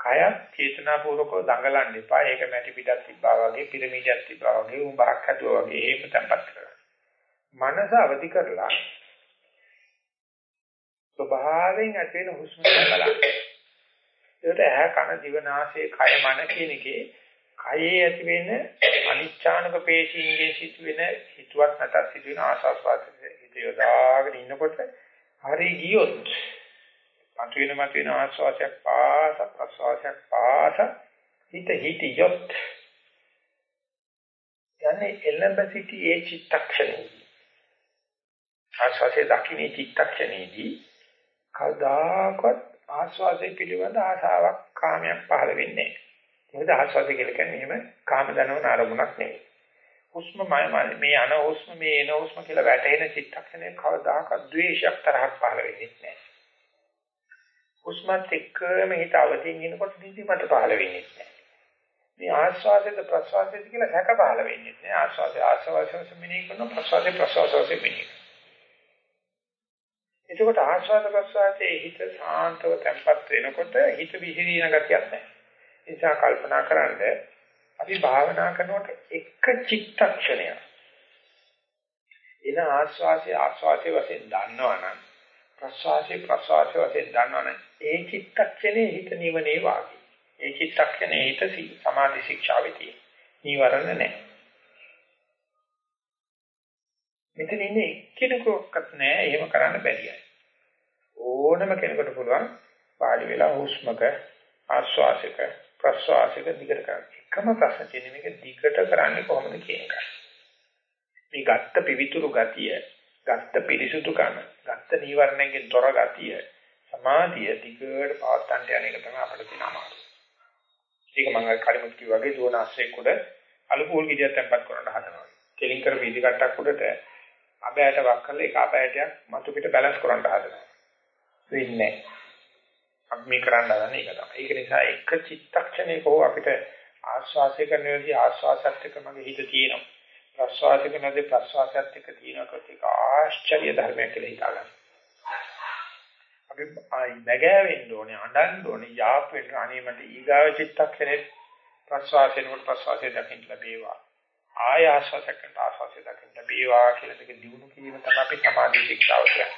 කයත් චේතනාපූර්වකව දඟලන්න එපා. ඒක මැටි පිටක් තිබ්බා වගේ පිරමීඩයක් තිබ්බා වගේ උඹක් හදුවා වගේ එහෙම තැම්පත් කරගන්න. මනස අවදි කරලා ස්වභාවයෙන් ඇති වෙන හුස්ම බලන්න. ඒකට ඇහ කන දිව නාසය කය මන කියන එකේ කයේ ඇති වෙන අනිච්ඡානක පේශීන්ගේ සිදුවෙන හිතුවක් නැතත් සිදුවෙන ආසස් වාසයේ හිත යොදාගෙන ඉන්නකොට හරි ගියොත් මතුවෙන මතුවෙන ආස්වාසයක් පාස ප්‍රසවාසයක් පාස හිත හිටියොත් යන්නේ එළඹ සිටි ඒ චිත්තක්ෂණේ ආස්වාසේ දකින්නේ චිත්තක්ෂණේදී කවදාකවත් ආස්වාසේ පිළිබඳ ආසාවක් කාමයක් පහළ වෙන්නේ නැහැ. මොකද ආස්වාසේ කියලා කියන්නේ එහෙම කාම දනවන අරමුණක් නෙවෙයි. හුස්ම මේ අන හුස්ම මේ එන හුස්ම කියලා වැටෙන චිත්තක්ෂණය කවදාකවත් ද්වේෂයක් තරහක් පහළ වෙන්නේ නැහැ. හුස්මත් එක්කම හිත අවදින් ඉනකොට නිදිමත පහළ වෙන්නේ නැහැ. මේ ආස්වාදයේ ප්‍රසවාසයේ කියලා සැක පහළ වෙන්නේ නැහැ. ආස්වාදයේ ආස්වාදයෙන් මෙනෙහි කරන ප්‍රසවාදයේ ප්‍රසවාසයෙන් මෙනෙහි කරන. එතකොට ආස්වාද ප්‍රසවාසයේ හිත සාන්තව තැම්පත් වෙනකොට හිත විහිදින ගතියක් නැහැ. ඒ නිසා කල්පනා කරන්නේ අපි භාවනා කරනකොට එක චිත්තක්ෂණයක්. එන ආස්වාසිය ආස්වාසිය වශයෙන් දන්නවනම් ප්‍රස්වාසිය ප්‍රස්වාසිය වශයෙන් දන්නවනම් ඒ චිත්තක්ෂණේ හිත නිවනේ වාගේ. ඒ චිත්තක්ෂණේ හිත සමාධි ශික්ෂාවෙති නීවරණ නැහැ. මෙතන ඉන්නේ එක්කෙනෙකුවත් නැහැ. එහෙම කරන්න බැරියයි ඕනම කෙනෙකුට පුළුවන් පාළි වෙලා හුස්මක ආස්වාසික ප්‍රස්වාසික දිගට කරන්න එකම ප්‍රශ්න තියෙන්නේ මේක දිගට කරන්නේ කොහොමද කියන එක. මේ ගත්ත පිවිතුරු ගතිය, ගත්ත පිරිසුදුකම, ගත්ත නීවරණයෙන් තොර ගතිය, සමාධිය දිගට පවත්තන්ට යන එක තමයි අපිට තියෙන අමාරුව. ඒක මම කලිමුත් කිව්වා වගේ දුවන අස්සේ උඩ අලුපෝල් ගෙඩියක් තැම්පත් කරන්න හදනවා. කෙලින් කර වීදි කට්ටක් උඩට අබෑට වක් කරලා ඒක අබෑටයක් මතු පිට බැලන්ස් කරන්න හදනවා. වෙන්නේ නැහැ. අපි මේ කරන්න හදන්නේ ඒක තමයි. ඒක නිසා එක චිත්තක්ෂණයක හෝ අපිට ආස්වාසය කරන වෙලාවදී ආස්වාසයත් එක්ක මගේ හිත තියෙනවා. ප්‍රස්වාසය කරනදී ප්‍රස්වාසයත් එක්ක තියෙනකොට ඒක ආශ්චර්ය ධර්මයක් කියලා හිතාගන්න. අපි ආයි නැගෑවෙන්න ඕනේ, අඬන්න ඕනේ, යාප් වෙන්න අනේ මට ඊගාව චිත්තක්ෂණේ ප්‍රස්වාසයෙන්කොට ප්‍රස්වාසය දකින්න ලැබේවා. ආය ආස්වාසයකට ආස්වාසය දකින්න ලැබේවා කියලා දෙක දිනු කිරීම තමයි අපි සමාධි ශික්ෂාව කියන්නේ.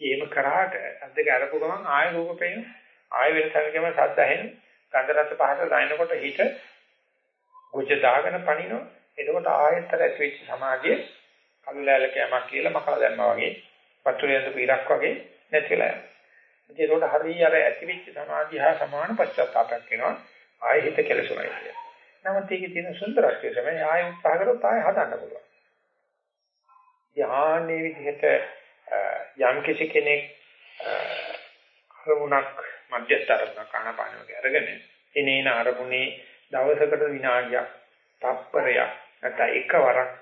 එහෙම කරාට අද්දක අරපු ගමන් ආය රූප පේන ආය වෙන තැනකම සද්ද ඇහෙන ගන්ධ රස පහස දැනෙනකොට හිත ගොජ දාගෙන පණිනවා. එතකොට ආයතර ඇති වෙච්ච සමාධිය කළු ලෑල්ල කෑමක් කියලා මකලා දැම්මා වගේ වතුරේ ඇඳ පීරක් වගේ නැතිලා යනවා. ඒකට හරිය අර ඇති වෙච්ච සමාධිය හා සමාන පශ්චාත්තාපයක් වෙනවා. ආයෙ හිත කෙලසුණයි කියන්නේ. නමුත් ඒකේ තියෙන සුන්දරත්වය තමයි ආයෙ උත්සාහ කරොත් ආයෙ හදන්න පුළුවන්. යාන්නේ විදිහට යම් කිසි කෙනෙක් අරමුණක් මධ්‍යස්ථ අරමුණක් ආනාපාන වගේ අරගෙන එනේන අරමුණේ දවසකට විනාඩියක් තප්පරයක් නැත්නම් එකවරක්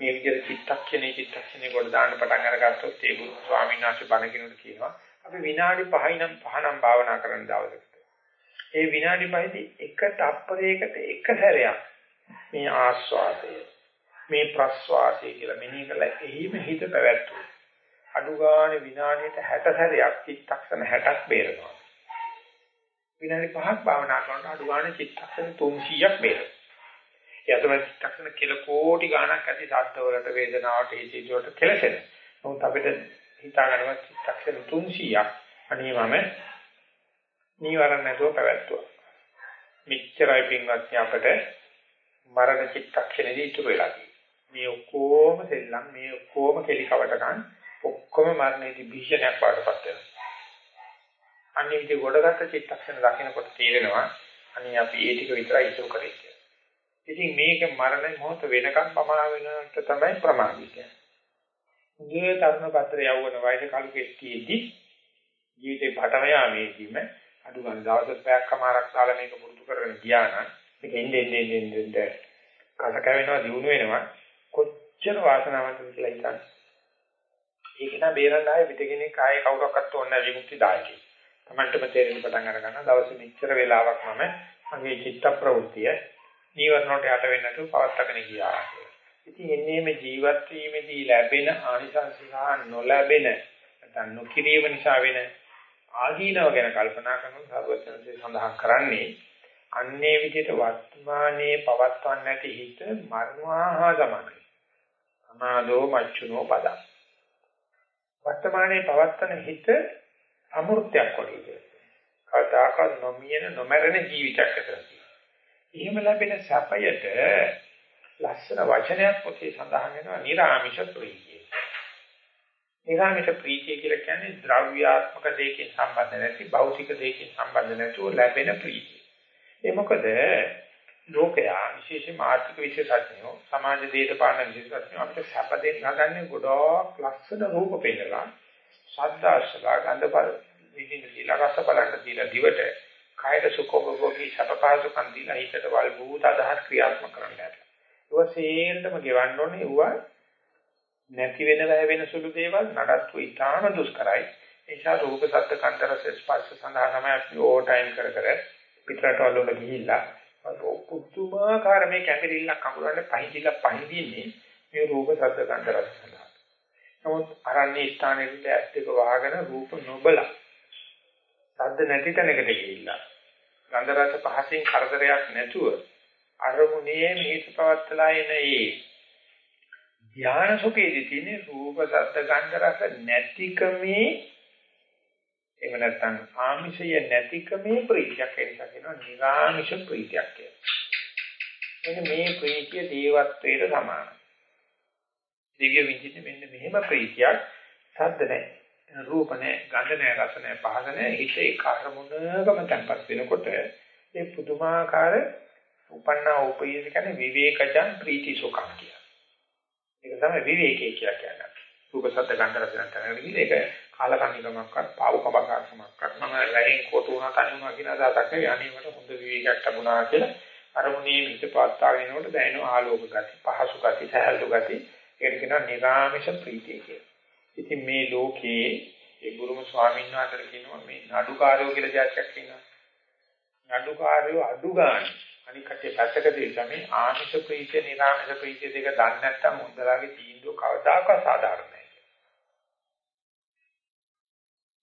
මේ විදිහට චිත්තක්ෂණේ චිත්තක්ෂණේ කොට දාන්න පටන් අරගත්තොත් ඒ ගුරු ස්වාමීන් වහන්සේ බණ කිනුට කියනවා අපි විනාඩි 5යි නම් 5 නම් භාවනා කරන්න දවසකට. ඒ විනාඩි 5දී එක තප්පරයකට එක සැරයක් මේ ආස්වාදය මේ ප්‍රස්වාසය කියලා මෙනෙහි කරලා එහිම හිත පැවැත්වුවා. අඩු ගානේ විනාඩියට 60 සැරයක් චිත්තක්ෂණ 60ක් බේරනවා. විනාඩි 5ක් භාවනා කරනකොට අඩු ගානේ චිත්තක්ෂණ 300ක් බේරෙනවා. ඒ අතර චිත්තක්ෂණ කිල කෝටි ගණක් ඇති සද්ද වලට වේදනාවට හිතේ වලට කෙලසෙන. නමුත් අපිට හිතා ගන්නවා චිත්තක්ෂණ 300ක් අනේ මම නීවරණ නැතුව පැවැත්තුවා. මෙච්චරයි පින්වත්නි අපට මරණ චිත්තක්ෂණෙදී ඉතුරු වෙලා මේ ඔක්කොම සෙල්ලම් මේ ඔක්කොම කෙලි කවටකන් ඔක්කොම මරණයේදී භීෂණයක් වඩපත් වෙනවා. අනිත් විදිහ ගොඩගත්ත චිත්තක්ෂණ දකිනකොට තේරෙනවා අනේ අපි ඒ ටික විතරයි ඉතුරු කරේ කියලා. ඉතින් මේක මරණ මොහොත වෙනකම් පමා වෙනට තමයි ප්‍රමාදී කියන්නේ. උගේ තරුණ පත්‍ර යවවන වයස කලු කෙස්ටිෙදි ජීවිතේ පටම යාමේදීම අඩු ගන්න දවස් පැයක් කමාරක් දාලා මේක පුරුදු කරගෙන ගියා නම් මේක එන්නේ එන්නේ එන්නේ කඩ කැවෙනවා දිනු වෙනවා කොච්චර වාසනාවන්තද කියලා හිතන්න. ඒක නා බේරන්න ආයේ පිටකෙනෙක් ආයේ කවුරක්වත් ඕනේ නැහැ විමුක්ති දායකයි. Tamanටම තේරෙන්න පටන් අර ගන්න දවසේ මෙච්චර වෙලාවක් මම මගේ චිත්ත ප්‍රවෘත්තිය නීවරණයට යට වෙන්නේ නැතුව පවත්වාගෙන ගියා. ඉතින් එන්නේම ජීවත් වීමේදී ලැබෙන ආනිසංස සහ නොලැබෙන නැත්නම් නොකිරීම නිසා වෙන ආදීනව ගැන කල්පනා කරන සර්වඥන්සේ සඳහන් කරන්නේ අන්නේ විදිහට වර්තමානයේ පවත්වන්නේ නැති හිත මරණවා හා සමානයි. අනාදෝ මච්චුනෝ පදං. වර්තමානයේ පවත්වන හිත අමෘතයක් වගේ. කවදාකවත් නොමියෙන නොමරන ජීවිතයක් ඇති. එහෙම ලැබෙන සැපයට ලස්සන වචනයක් පොතේ සඳහන් වෙනවා නිර්ආමිෂ ප්‍රීතිය. නිර්ආමිෂ ප්‍රීතිය කියලා කියන්නේ ද්‍රව්‍යාත්මක දෙයකින් සම්බන්ධ නැති භෞතික දෙයකින් සම්බන්ධ නැතුව ලැබෙන ප්‍රීතිය. ඒ මොකද ලෝකයා විශේෂයෙන්ම ආර්ථික විශේෂඥයෝ සමාජ දේශපාලන විශේෂඥයෝ අපිට සැප දෙන්න හදන්නේ ගොඩක් ලස්සන රූප පෙන්නලා සද්දාශලා ගන්ධපර විදිහට දීලා රස බලන්න දීලා දිවට කායද සුඛෝභෝගී සපපාසුකම් දීලා හිතට වල් භූත අදහස් ක්‍රියාත්මක කරන්න යනවා. ඒවා සේරටම ගෙවන්න ඕනේ ඒවා නැති වෙන වැය වෙන සුළු දේවල් නඩත්තු ඉතාම දුෂ්කරයි. ඒ නිසා රූප සද්ද කන්දර ස්පර්ශ සඳහා තමයි අපි ඕ ටයිම් කර කර පිටරටවල වල ගිහිල්ලා පුදුමාකාර මේ කැමරිල්ලක් අඟුරන්නේ පහිදිලා පහිදින්නේ මේ රූප සද්ද කන්දර සඳහා. නමුත් අරන්නේ ස්ථානෙට ඇස් දෙක වහගෙන රූප නොබල සද්ද නැති තැනකට ගිහිල්ලා ගන්ධ රස පහසින් කරදරයක් නැතුව අරමුණේ මිහිත පවත්තලා එන ඒ ධානා සුඛයේදී තියෙන රූප සද්ද ගන්ධ රස නැතිකමේ එහෙම නැත්නම් ආමිෂය නැතිකමේ ප්‍රීතියක් එනිසා කියනවා නිරාමිෂ ප්‍රීතියක් කියලා. එන්න මේ ප්‍රීතිය දේවත්වයට සමානයි. දිව්‍ය විඳින්න මෙන්න මෙහෙම ප්‍රීතියක් සද්ද නැහැ. රූප නැහැ, ගන්ධ නැහැ, රස නැහැ, පහස නැහැ. හිත ඒ කර්මුණකම තැන්පත් වෙනකොට ඒ පුදුමාකාර උපන්නා උපයෝග කියන්නේ විවේකජං ප්‍රීති සුඛං කියලා. ඒක තමයි විවේකයේ කියලා කියන්නේ. රූප සද්ද ගන්ධ රස නැත්නම් ඒක කාලකන්නිකමක්වත් පාවකමකක්වත් මම රැහෙන් කොට උනා තනි වුණා කියන අදහසක් නෙවෙයි අනේකට හොඳ විවේකයක් ලැබුණා කියලා අරමුණේ මිත පාත්තාගෙන යනකොට දැනෙන ආලෝක ගති පහසු ගති සහැල්ලු ගති ඒකට කියනවා නිරාමිෂ ප්‍රීතිය කියලා. ඉතින් මේ ලෝකයේ ඒ ගුරුම ස්වාමීන් වහන්සේ කියනවා මේ නඩුකාරයෝ කියලා જાතියක් ඉන්නවා. නඩුකාරයෝ අඩු ගන්න අනික කටේ පැත්තකදී තමයි ආමිෂ ප්‍රීතිය නිරාමිෂ ප්‍රීතිය දෙක දන්නේ නැත්නම් මුන්දලාගේ තීන්දුව කවදාකවත් සාධාරණ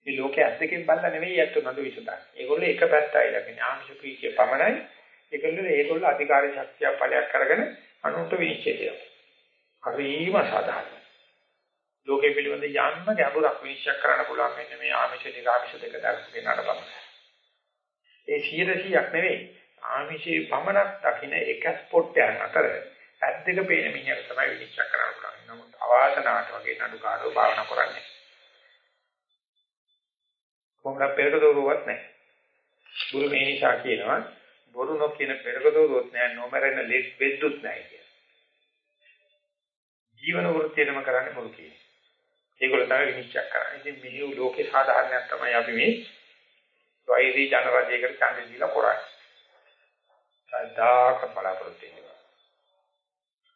මේ ලෝකයේ ඇස් දෙකෙන් බලලා නෙවෙයි යැත්තු නඳු විසඳන්නේ. ඒගොල්ලෝ එක පැත්තයි ලගන්නේ ආමිෂ ප්‍රීතිය පමණයි. ඒගොල්ලෝ ඒගොල්ලෝ අධිකාරී ශක්තිය ඵලයක් කරගෙන අනුන්ට විනිශ්චය කරනවා. හරිම සාධාරණයි. ලෝකයේ පිළිබඳ යන්න ගැඹුරක් විනිශ්චය කරන්න පුළුවන් මෙන්න මේ ආමිෂ නිරාමිෂ දෙක දක්වන පමණයි. ඒ 100ක් නෙවෙයි. ආමිෂේ පමණක් දකින්න එක ස්පොට්යන් අතර ඇත් දෙක පේන මිනිහට තමයි විනිශ්චය කරන්න පුළුවන්. නමුත් අවාසනාවට වගේ නඩුකාරෝ භාවනා කරන්නේ. කොහොමද පෙරක දෝරුවක් නැහැ. බුරු මේ නිසා කියනවා බොරු නොකියන පෙරක දෝරුවක් නැහැ නොමරෙන ලෙඩ් බෙද්දුත් නැහැ කියලා. ජීවන වෘත්තියම කරන්නේ බොරු කියන්නේ. ඒගොල්ලෝ තමයි විනිශ්චය කරන්නේ. ඉතින් මෙහි ලෝකේ සාධාරණයක් තමයි අපි මේ වෛරී ජනරජයකට ඡන්දය දීලා කරන්නේ. සදාක බලාපොරොත්තු වෙනවා.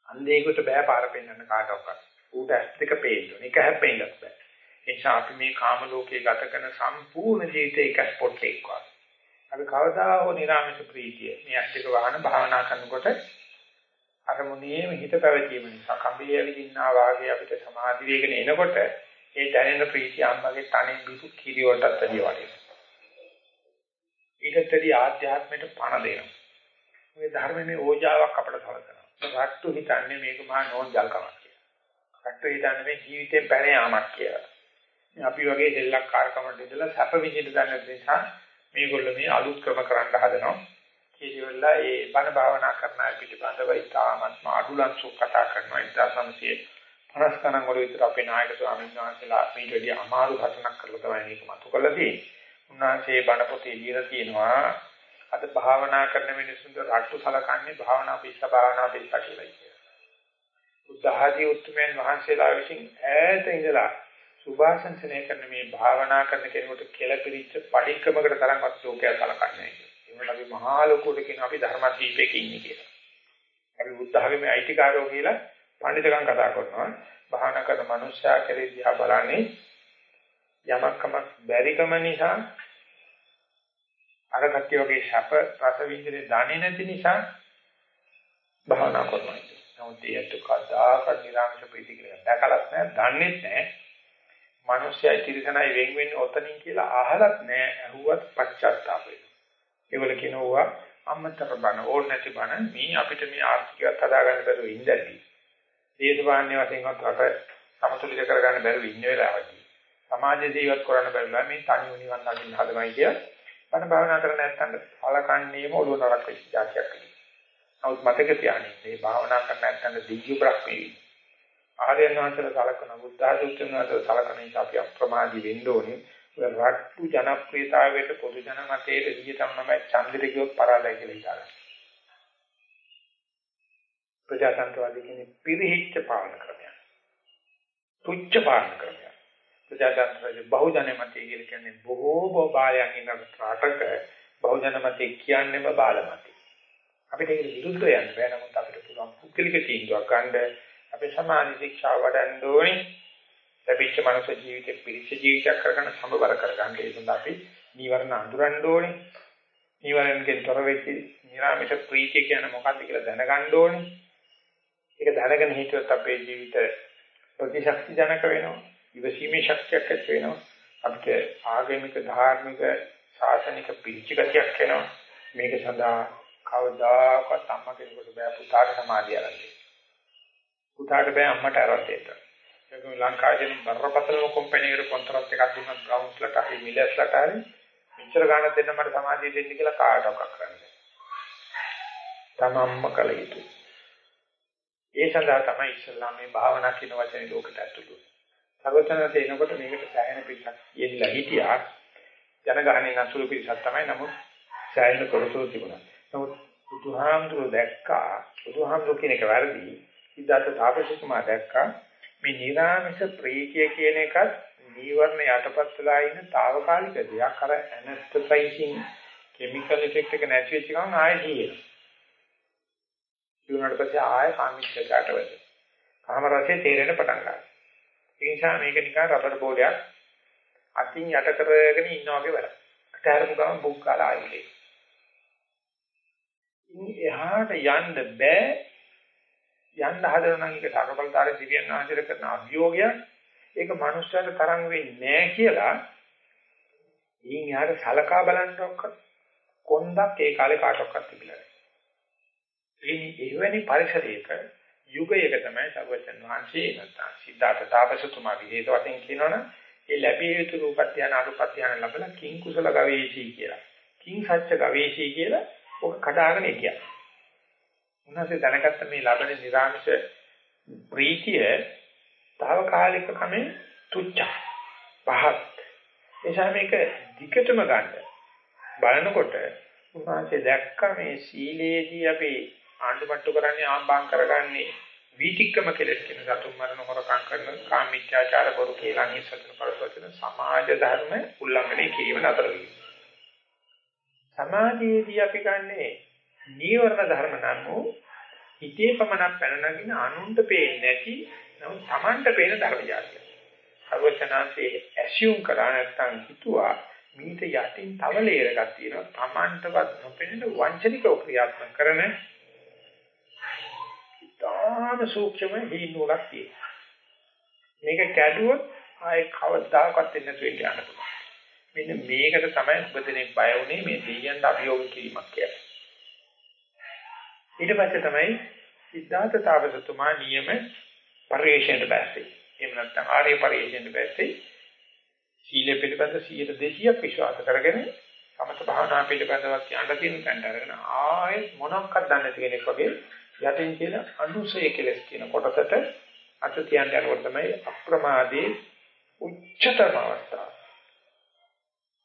අන්ධයෙකුට බෑ පාර පෙන්වන්න කාටවත්. ඌට ඇස් දෙක පේන්න ඕනේ. එක හැප්පෙන්නත් බෑ. ඒ නිසා අපි මේ කාම ලෝකේ ගත කරන සම්පූර්ණ ජීවිතේ එක ස්පොට් එකක් වගේ. අපි කවදා හෝ නිරාමිෂ ප්‍රීතිය මේ ඇස් දෙක වහන භාවනා කරනකොට අරමුණේම හිත පැවතීම නිසා කම්බිය ඇවිදින්නා වාගේ අපිට සමාධි වේගන එනකොට ඒ දැනෙන ප්‍රීතිය අම්මගේ තනින් බිසු කිරි වලටත් වැඩි වගේ. ඊටතරි ආධ්‍යාත්මයට පණ දෙනවා. මේ ධර්මයේ ඕජාවක් අපට සලකනවා. රට්ටු හිතන්නේ මේක මහා නෝන්ජල්කමක් කියලා. රට්ටු හිතන්නේ මේ ජීවිතේ පැන යාමක් කියලා. අපි වගේ දෙල්ලක්කාරකමට ඉඳලා සැප විඳින්න දන්න නිසා මේගොල්ලෝ මේ අලුත් ක්‍රම කරන්න හදනවා. කීවිලා ඒ බණ භාවනා කරන අය පිළිබඳව ඉතාමත්ම අඩුලන්සු කතා කරනවා. ඉතාසම්සිය 50 ගණන් වල විතර අපේ නායක ස්වාමීන් වහන්සේලා මේට වැඩි අමාරු හසනක් කරලා තමයි මේක මතු කරලා තියෙන්නේ. උන්වහන්සේ බණ පොතේ ලියලා තියෙනවා අද භාවනා කරන මිනිසුන්ට රට්ටු සලකන්නේ භාවනා පිස්ස භාවනා පිස්ස කියලා කියනවා. බුද්ධ ආදී උතුම්යන් වහන්සේලා විසින් ඈත ඉඳලා සුභාසංසනය කරන මේ භාවනා කරන කෙනෙකුට කෙලපිරිච්ච පරික්‍රමකට තරම්වත් ලෝකයා සලකන්නේ නැහැ. ඒවල අපි මහා ලෝකෝට කියන අපි ධර්මදීපේක ඉන්නේ කියලා. අපි බුද්ධ ආගමේ අයිතිකාරයෝ කියලා පඬිතුකම් කතා කරනවා. භාවනා කරන මනුෂ්‍යයා කෙරෙහි දිහා බලන්නේ යමක්කමක් බැරිකම නිසා අර කට්ටිය වගේ ශප රස විඳිනේ දන්නේ නැති නිසා භාවනා කරනවා. නමුත් ඒත් කදාක නිරාමස ප්‍රීති කියලා දැකලත් නැහැ, දන්නේත් නැහැ. මිනිස්සයයි තිරසනයි වෙන් වෙන්නේ ඔතනින් කියලා අහලත් නැහැ, අහුවත් පශ්චාත්තාප වෙනවා. ඒවල කියනවා අම්මතර බන ඕන නැති බන මේ අපිට මේ ආර්ථිකයත් හදාගන්න බැරුව ඉඳදී. දේශපාලන වශයෙන්වත් රට සමතුලිත කරගන්න බැරුව ඉන්න වෙලාවදී. සමාජ ජීවත් කරන්න බැරුව මේ තනි නිවන් දකින්න හදනයි කිය. බන භාවනා කරන නැත්නම් සලකන්නේම ඔළුව නරක වෙච්ච જાතියක් වෙනවා. නමුත් මතක තියාගන්න මේ භාවනා කරන නැත්නම් දිග්ගු බ්‍රහ්මී ආර්යයන් වහන්සේලා සලකන බුද්ධ ආධුත්‍යන වහන්සේලා සලකන නිසා අපි අප්‍රමාදී වෙන්න ඕනේ. රට්ටු ජනප්‍රියතාවයට පොදු ජන මතයේ එළිය තමයි ඡන්දෙට ගියොත් පරාදයි කියලා හිතාගන්න. ප්‍රජාතන්ත්‍රවාදී කියන්නේ පිරිහිච්ච පාලන ක්‍රමයක්. තුච්ච පාලන ක්‍රමයක්. ප්‍රජාතන්ත්‍රයේ බහුජන මතය කියලා කියන්නේ බොහෝ බාලයන් ඉන්න රටක බහුජන මතය කියන්නේම බාල මතය. අපිට ඒක විරුද්ධව යන්න බෑ නමුත් අපිට පුළුවන් පුද්ගලික තීන්දුවක් ගන්න අපි සමාධි ශික්ෂා වඩන්න ඕනේ. ලැබිච්ච මනස ජීවිතේ පිරිච්ච ජීවිතයක් කරගන්න සම්බවර කරගන්න ඒ සඳහා අපි නීවරණ අඳුරන්න ඕනේ. නීවරණයෙන් තොර වෙච්ච නිරාමිත ප්‍රීතිය කියන්නේ මොකක්ද කියලා දැනගන්න ඕනේ. ඒක දැනගෙන හිටියොත් අපේ ජීවිත ප්‍රතිශක්ති ජනක වෙනවා. ඉවසීමේ ශක්තියක් ඇති වෙනවා. අපිට ආගමික ධාර්මික ශාසනික පිරිච්ච ගතියක් වෙනවා. මේක සඳහා කවදාකවත් අම්මා කෙනෙකුට බෑ පුතාට සමාධිය අරන් පුතාට බෑ අම්මට අරන් දෙන්න. ඒකම ලංකාවේ බරපතලම කම්පැනි එකට කොන්ත්‍රාත් එකක් දුන්නා බ්‍රවුන්ස්ලට හරි මිලස්ලට හරි මෙච්චර ගාණක් දෙන්න මට සමාධිය දෙන්න කියලා කාටවත් කරන්නේ. තමම්ම කල යුතුයි. ඒ සඳහා තමයි ඉස්ලාම මේ භාවනා කියන වචනේ ලෝකයට ඇතුළු. සර්වචනත එනකොට මේකට සෑහෙන පිටක් යෙදিলা හිටියා. ජනගහණයෙන් අසුළු පිටක් තමයි නමුත් සෑහෙන කරතුරු තිබුණා. නමුත් බුදුහාමුදුරුවෝ දැක්කා බුදුහාමුදුරුවෝ කියන එක වැරදි. සිද්ධාර්ථ තාපසතුමා දැක්කා මේ නිරාමිෂ ප්‍රීතිය කියන එකත් නීවරණ යටපත් වෙලා ඉන්න తాවකාලික දෙයක් අර ඇනස්තසයිසින් කිමිකල් ඉෆෙක්ට් එක නැති වෙච්ච ගමන් ආයෙ ජීවෙනවා. ජීවුණාට පස්සේ ආයෙ කාමිච්චකට වෙනවා. කාම රසයේ තේරෙන පටන් ගන්නවා. ඒ නිසා මේක නිකන් රබර් බෝලයක් අතින් යට කරගෙන ඉන්නා වගේ වැඩක්. අතහැරපු ගමන් බුක් කාලා ආයෙ. ඉතින් එහාට යන්න බෑ යන්න හදන නම් ඒක සර්වබලධාරී දිව්‍යන් වහන්සේලා කරන අභියෝගයක් ඒක මනුස්සයන්ට තරම් වෙන්නේ නැහැ කියලා ඊන් යාට සලකා බලන්නවත් කොන්දක් ඒ කාලේ කාටවත් තිබිලා නැහැ. එවැනි පරිසරයක යුගයක තමයි සර්වචන් වහන්සේ නැත්නම් සිද්ධාර්ථ තාපසතුමා විදේත වශයෙන් කියනවනම් ඒ ලැබිය යුතු රූපත්‍යන අරුපත්‍යන ලැබලා කිං කුසල ගවේෂී කියලා. කිං සත්‍ය ගවේෂී කියලා ඔක කඩාගෙන ගියා. උන්වහන්සේ දැනගත්ත මේ ලබන නිර්ආමිෂ ප්‍රීතිය తాවකාලික කමෙන් තුච්ච පහත්. එසා මේක දිගටම ගන්න. බලනකොට උන්වහන්සේ දැක්ක මේ සීලේදී අපි ආණ්ඩුමට්ටු කරන්නේ ආම්බාම් කරගන්නේ වීතික්කම කෙලෙස් කියන සතුන් මරණ හොරකම් කරන කාමීත්‍යාචාර බොරු කියලා නිසතන පරසවචන සමාජ ධර්ම උල්ලංඝනය කිරීම නතර වීම. සමාජයේදී අපි ගන්නේ නීවරණ ධර්ම නම් වූ හිතේ පමණක් පැන නගින අනුන්ට පේන්නේ නැති නමුත් Tamanට පේන ධර්ම જાතිය. සර්වචනාංශයේ ඇසියුම් කරා නැත්නම් හිතුවා මීට යටින් තව ලේයර් එකක් තියෙනවා Tamanටවත් නොපෙනෙන වංචනිකව ක්‍රියාත්මක කරන ඉතාම සූක්ෂම හීනෝලක් තියෙනවා. මේක කැඩුවොත් ආයේ කවදාකවත් එන්න දෙන්න යන්න පුළුවන්. මෙන්න මේකට තමයි උපදිනේ බය වුනේ මේ දෙයයන්ට අභියෝග කිරීමක් කියලා. ඊට පස්සේ තමයි සිද්ධාර්ථ තාපසතුමා නියම පරිශ්‍රයට බැස්සේ. එහෙම නැත්නම් ආර්ය පරිශ්‍රයට බැස්සේ සීල පිළිබඳ 100 200ක් විශ්වාස කරගෙන සමත භාවනා පිළිබඳව කියන්න තියෙන තැනට අරගෙන ආයෙත් මොනක්වත් දන්නේ නැති කෙනෙක් වගේ යටින් කියන අනුසය කෙලස් කියන කොටසට අත තියන්න යනකොට තමයි අප්‍රමාදයේ උච්චතම අවස්ථාව.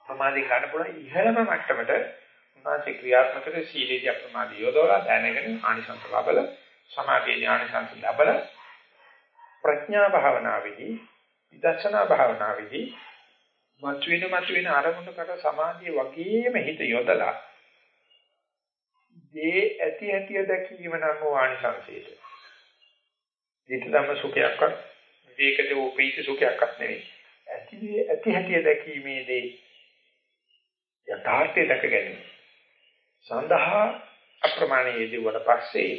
ප්‍රමාදී ගන්න පුළුවන් ඉහළම මට්ටමට උන්වහන්සේ ක්‍රියාත්මක කර සීලේදී අප්‍රමාදී යොදවලා දැනගෙන ආනිසංස ලබල සමාධියේ ආනිසංස ලබල ප්‍රඥා භාවනාවේදී විදර්ශනා භාවනාවේදී මතුවෙන මතුවෙන අරමුණකට සමාධිය වගේම හිත යොදලා දේ ඇති ඇති දැකීම නම් ආනිසංසයට. ඊට ධම්ම සුඛයක්වත් විවේකද උපීත සුඛයක්වත් නෙවෙයි. ඇති ඇති ඇති දැකීමේදී යථාර්ථය දැක ගැනීම. සඳහා අප්‍රමාණයේදී වඩ පස්සේ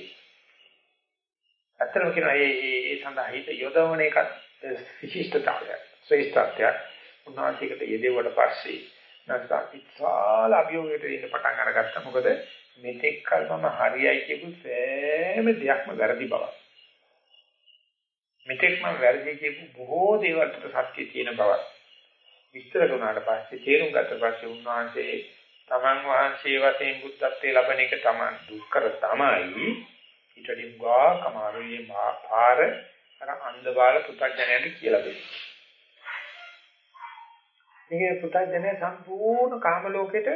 අතරම කියන ඒ ඒ සඳහා හිත යොදවන එකත් විශිෂ්ටතාවයක් ශ්‍රේෂ්ඨත්වයක්. උන්වහන්සේකට යෙදුවට පස්සේ නැත්නම් ඉස්සාල අභියෝගයට එන්න පටන් අරගත්තා. මොකද මෙතෙක් කල මම හරියයි කියපු සෑම දෙයක්ම වැරදි බව. මෙතෙක් මම වැරදි කියපු බොහෝ දේවල් වලට සත්‍ය තියෙන බව. විස්තර කරනාට පස්සේ තේරුම් ගත්ත පස්සේ උන්වහන්සේ තමන් වහන්සේ වශයෙන් බුද්ධත්වයේ ලබන එක තමයි දුක්කර තමයි ඊටදී ගා කමාරුයේ පාර අර අන්ධබාල පුතඥයන්ට කියලා දෙන්නේ. මේකේ පුතඥය සම්පූර්ණ කාම ලෝකෙට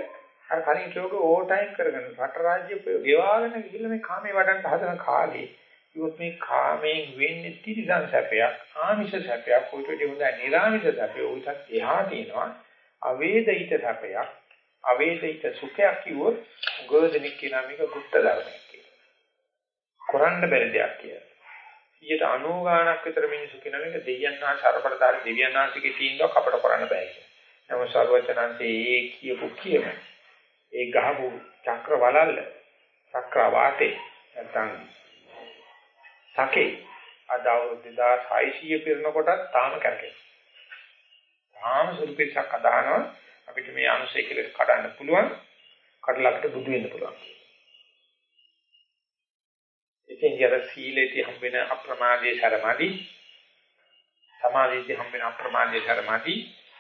අර කලින් කියෝග ඕ ටයිම් කරගෙන රට රාජ්‍ය ගෙවාගෙන ගිහිල්ලා මේ කාමේ වඩන්න හදන කාලේ ඉවත් මේ කාමයෙන් වෙන්නේ තිරිසන් සැපයක් ආමිෂ සැපයක් කොයිටදී හොඳ නිර්ආමිෂ සැපයක් උසත් එහා තියෙනවා අවේදිත සැපයක් අවේදිත සුඛයක් කිව්වොත් ගෝධනික කියන මේක ගුප්ත ධර්මයක් කරන්න බැරි දෙයක් කියලා. 90 ගාණක් විතර මිනිස්සු කියන එක දෙයයන් හා සරපරදාරි දෙවියන් ආශිකේ තීන්දුව කපට කරන්න බෑ කියලා. නමුත් සර්වචනන්සේ ඒ කියපු කියම ඒ ගහපු චක්‍ර වලල්ල චක්‍ර වාතේ නැත්නම් සකේ අද අවුරුදු 2600 පිරෙන කොටත් තාම කරකෙනවා. තාම සුරුපිටක් අදහනවා අපිට මේ අනුසය කියලා කඩන්න පුළුවන්. කඩලා අපිට බුදු වෙන්න පුළුවන්. ඉතින් යර සීලේදී හම් වෙන අප්‍රමාදයේ සරමදි. සමාධියේදී හම් වෙන අප්‍රමාදයේ සරමදි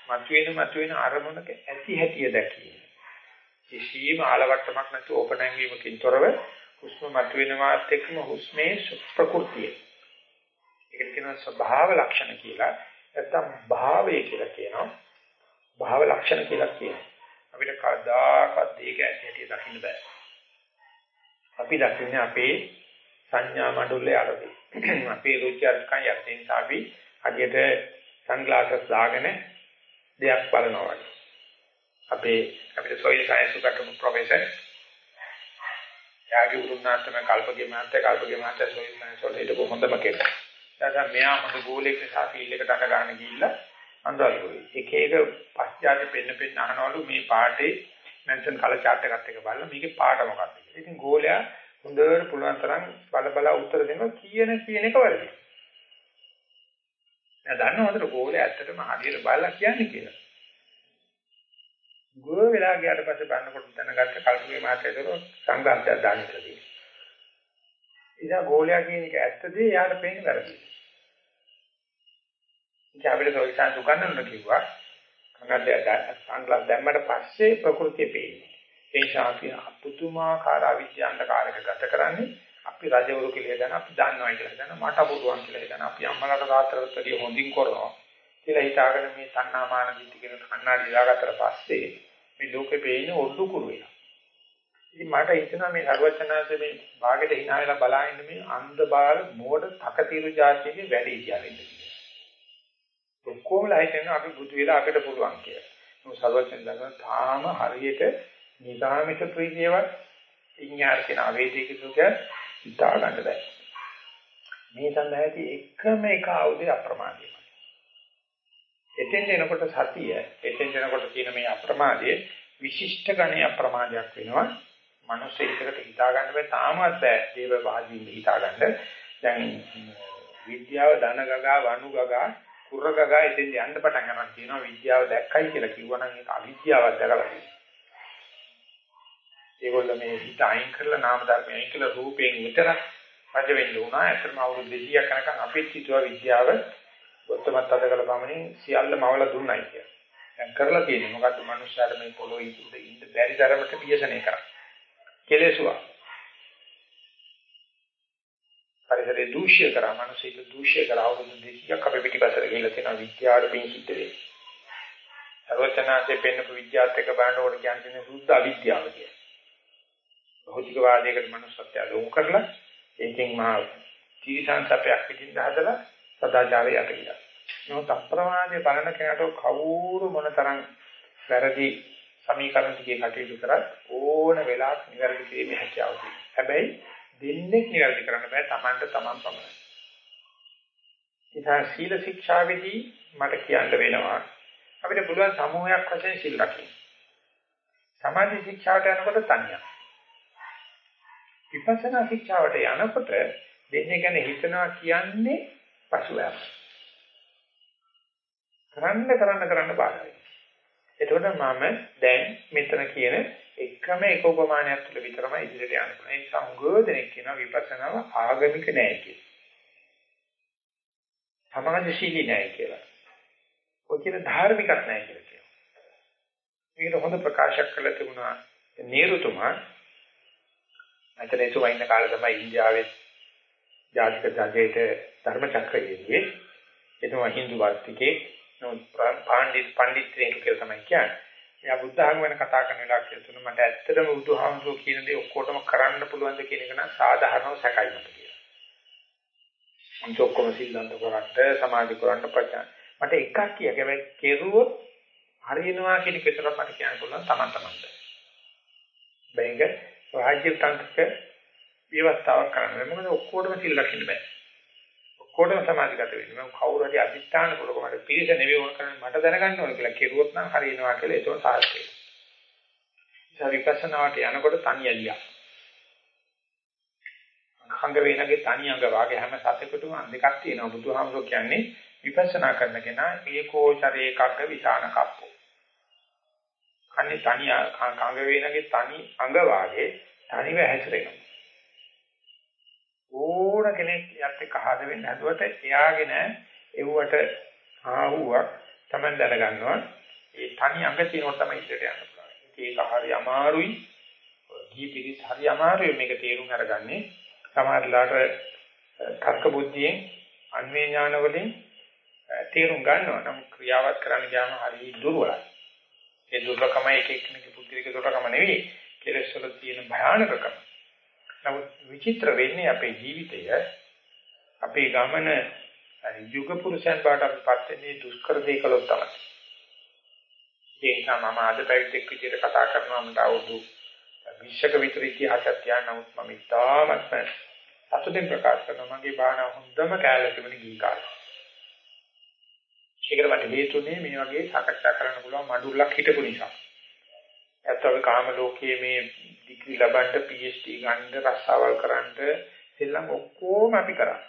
මතුවෙන මතුවෙන අරමුණක ඇති හැටිය දැකීම. කිසිම ආලවට්ටමක් නැතුව ඕපනැංගීමකින් තොරව හුස්ම මතුවෙන මාත් එක්කම හුස්මේ ප්‍රകൃතිය ඒකට කියනවා ස්වභාව ලක්ෂණ කියලා. නැත්නම් භාවය කියලා කියනවා. භාව ලක්ෂණ කියලා කියනවා අපිට කවදාකවත් ඒක ඇති හැටි දකින්න බෑ අපි දකින්නේ අපේ සංඥා මඩුල්ලේ අරදී. අපේ රුචි අරුචිකන් යටින් අපි හදියට සන්ග්ලාසස් දාගෙන දෙයක් බලනවා වගේ. අපේ අපිට සොයිල් සයන්ස් උගටම ප්‍රොෆෙසර් යාගේ උරුණාත්ම කල්පගේ මාත්‍ය කල්පගේ මාත්‍ය සොයිල් සයන්ස් වල හිටපු හොඳම කෙනෙක්. දැන් මෙයා හොඳ ගෝලයක නිසා ෆීල්ඩ් එකට අඳ ගන්න ගිහිල්ලා අඳවලුයි. එක එක පස්චාති පෙන්න පෙන්න අහනවලු මේ පාටේ මෙන්ෂන් කලර් chart එකත් එක බලලා මේකේ පාට මොකක්ද කියලා. ඉතින් ගෝලයා හොඳට පුළුවන් තරම් බල බල උත්තර දෙනවා කියන කියන එක වැරදි. දැන් දන්න හොඳට ගෝලේ ඇත්තටම හරියට බලලා කියන්නේ කියලා. ගෝ වෙලා ගියාට පස්සේ බලනකොට දැනගත්ත කල්පයේ මාතේතර සංඝාතය දාන්න තියෙනවා. ඉතින් ගෝලයා කියන එක ඇත්තද එයාට පේන්නේ වැරදි. ඉතින් අපිට සෝල්සන් දුකන්නන්න කිව්වා. සංඝාතය සංඝාත දැම්මට පස්සේ ප්‍රകൃතිය පේන්නේ. ඒ නිසා අපි පුදුමාකාර අවිද්‍යාන්තකාරක ගත කරන්නේ අපි රජවරු කියලා දැන අපි දන්නවා කියලා දැන මට පුළුවන් කියලා දැන අපි අම්මලාට තාත්තලාට වැඩිය හොඳින් කරනවා කියලා හිතාගෙන මේ තණ්හාමාන දිටි කියන කණ්ණාඩි දාගත්තට පස්සේ මේ ලෝකේ පේන්නේ ඔඩු කුරු වෙනවා. ඉතින් මට හිතෙනවා මේ සර්වචනාංශ මේ භාගෙට hina වෙලා බලාගෙන මේ අන්ධ බාල මෝඩ තකතිරු જાතියේ වැඩි කියලා. ඔක්කොමලා හිතන අපි බුදු වෙලා අපිට පුළුවන් කියලා. මොකද සර්වචන් දන්න තාම හරියට නිසාමිත ප්‍රීතියවත් ඉඥාර කියන අවේදික සුඛය හිතා ගන්න බෑ. මේ සඳහාදී එකම එක ආයුධය අප්‍රමාදයයි. එතෙන් එනකොට සතිය, එතෙන් එනකොට තියෙන මේ අප්‍රමාදයේ විශිෂ්ට ගණේ අප්‍රමාදයක් වෙනවා. මනුස්සයෙකුට හිතා ගන්න බෑ තාමත් බෑ දේව වාදී හිතා ගන්න. දැන් විද්‍යාව ධන ගගා වනු ගගා කුර ගගා එතෙන් යන්න පටන් ගන්නවා කියනවා විද්‍යාව දැක්කයි කියලා කිව්වනම් ඒක අවිද්‍යාවක් දැකලා තියෙනවා. ඒගොල්ලෝ මේ හිත අයින් කරලා නාම ධර්ම අයින් කරලා රූපයෙන් විතරක් රජ වෙන්න උනා. ඇත්තටම අවුරුදු 200ක් යනකම් අපිත් හිතුවා විද්‍යාව බොත්තමත් අදකල පමණින් සියල්ල මවල දුන්නයි කියලා. දැන් කරලා තියෙන්නේ මොකද්ද මනුස්සයාට මේ පොළොවේ ඉන්න බැරි තරමට පියසනේ කරා. කෙලෙසුවා. පරිසරයේ දූෂ්‍ය කරා මනුස්සයෙක් දූෂ්‍ය කරා අවුරුදු 200ක් අපේ පිටිපස්සට ගිහිල්ලා තියෙනවා විද්‍යාවට පින් සිද්ධ වෙන්නේ. සර්වචනාසේ පෙන්නපු විද්‍යාවත් එක්ක බලනකොට කියන්නේ සුද්ධ අවිද්‍යාව කියලා. භෞතිකවාදයකට මනුස්සත්වය ලොමු කරලා ඒකෙන් මා තීසං සැපයක් පිටින් හදලා සදාචාරය යට ගියා. නමුත් අප්‍රමාදයේ බලන කෙනාට කවුරු මොනතරම් වැරදි සමීකරණ ටිකේ කටයුතු කරත් ඕන වෙලාවක නිවැරදි කිරීමේ හැකියාව තියෙනවා. හැබැයි දෙන්නේ නිවැරදි කරන්න බෑ Tamanට Taman පමණයි. ඉතින් සීල ශික්ෂාවේදී මට කියන්න වෙනවා අපිට පුළුවන් සමූහයක් වශයෙන් සිල් රකින්න. සමාධි ශික්ෂාවට යනකොට තනියක්. විපස්සනා ශික්ෂාවට යනකොට දෙන්නේ ගැන හිතනවා කියන්නේ පසුබෑම. කරන්න කරන්න කරන්න බාරයි. එතකොට මම දැන් මෙතන කියන එකම එක උපමානයක් තුළ විතරමයි ඉදිරියට යන්න පුළුවන්. ඒ නිසා උගෝදෙනෙක් කියනවා විපස්සනාව ආගමික නෑ කියලා. සමාජශීලී නෑ කියලා. ඔය කියන ධාර්මිකක් නෑ කියලා කියනවා. මේකට හොඳ ප්‍රකාශයක් කළ තිබුණා නේරුතුමා අතන එතුමා ඉන්න කාලේ තමයි ඉන්දියාවේ ජාතික ජාතේට ධර්ම චක්‍රයේදී එතුමා හින්දු වාස්තිකේ පඬිත් පඬිත්‍රේක කියලා තමයි කියන්නේ. එයා බුද්ධ ආගම ගැන කතා කරන වෙලාවට කියතුන මට ඇත්තටම බුදුහාමුදුරුවෝ කියන දේ ඔක්කොටම කරන්න පුළුවන්ද කියන එක නම් සාධාරණව සැකයි මට කියලා. මම ඔක්කොම සිල්ලන්ත කරන්න සමාධි කරන්න ප්‍රඥා. මට එකක් කිය හැබැයි කෙරුවොත් හරියනවා කියන එක විතරක් මට කියන්න පුළුවන් Taman tamanද. බැංග රාජ්‍ය තන්ත්‍රක ව්‍යවස්ථාවක් කරන්න. මොකද ඔක්කොටම සිල් රකින්න බෑ. ඔක්කොටම සමාධිගත වෙන්න. මම කවුරු හරි අධිෂ්ඨාන කරගම මට පිළිස නෙවෙයි ඕන කරන්නේ මට දැනගන්න ඕන කියලා කෙරුවොත් නම් හරියනවා කියලා ඒක සාර්ථකයි. ඒ විපස්සනාවට යනකොට තනියලියක්. අංග වේනගේ තනි අංග වාගේ හැම සතෙකුටම දෙකක් තියෙනවා. බුදුහාමුදුරුවෝ කියන්නේ විපස්සනා කරන කෙනා ඒකෝචරේ එකක්ක විසාන කප්පෝ. අනේ තනි අංග වේනගේ තනි අංග වාගේ තනිව හැසිරෙනවා. ඕන කෙනෙක් යත් එක්ක හද වෙන්න හදුවට එයාගේ නෑ එව්වට ආහුවක් Taman දැනගන්නවා. ඒ තනි අංග තියෙනකොට තමයි ඉස්සරට යන්න පුළුවන්. ඒක හරි අමාරුයි. ගිහි පිළිස් හරි අමාරුයි මේක තේරුම් අරගන්නේ. සමහරලාට තර්ක බුද්ධියෙන් අන්වේ ඥාන වලින් තේරුම් ගන්නවා. නම් ක්‍රියාවත් කරන්න ගියාම හරි දුර්වලයි. ඒ දුර්ලභකම එක එක්කෙනෙකුගේ පුද්ගලික දුර්ලභකම නෙවෙයි. කෙලෙස් වල තියෙන භයානකකම. නමුත් විචිත්‍ර වෙන්නේ අපේ ජීවිතය අපේ ගමන යුග පුරුෂයන් බවට අපිපත් වෙන්නේ දුෂ්කර දේ කළොත් තමයි. ඒ නිසා මම අද පැවිද්දෙක් විදිහට කතා කරනවා මට අවුරුදු 20ක විතර ඉතිහාසයක් තියන නමුත් මම ඉතාමත්ම අතුලින් ප්‍රකාශ කරනවා මගේ බාහන හොඳම කැලේ තිබුණ ගී කාලේ. ඒකට මට හේතුනේ මේ වගේ සාකච්ඡා කරන්න පුළුවන් මඩුල්ලක් හිටපු නිසා. ඇත්තව කාම ලෝකයේ මේ ඩිග්‍රී ලබන්න PhD ගන්න රස්සාවල් කරන්න සෙල්ලම් ඔක්කොම අපි කරා.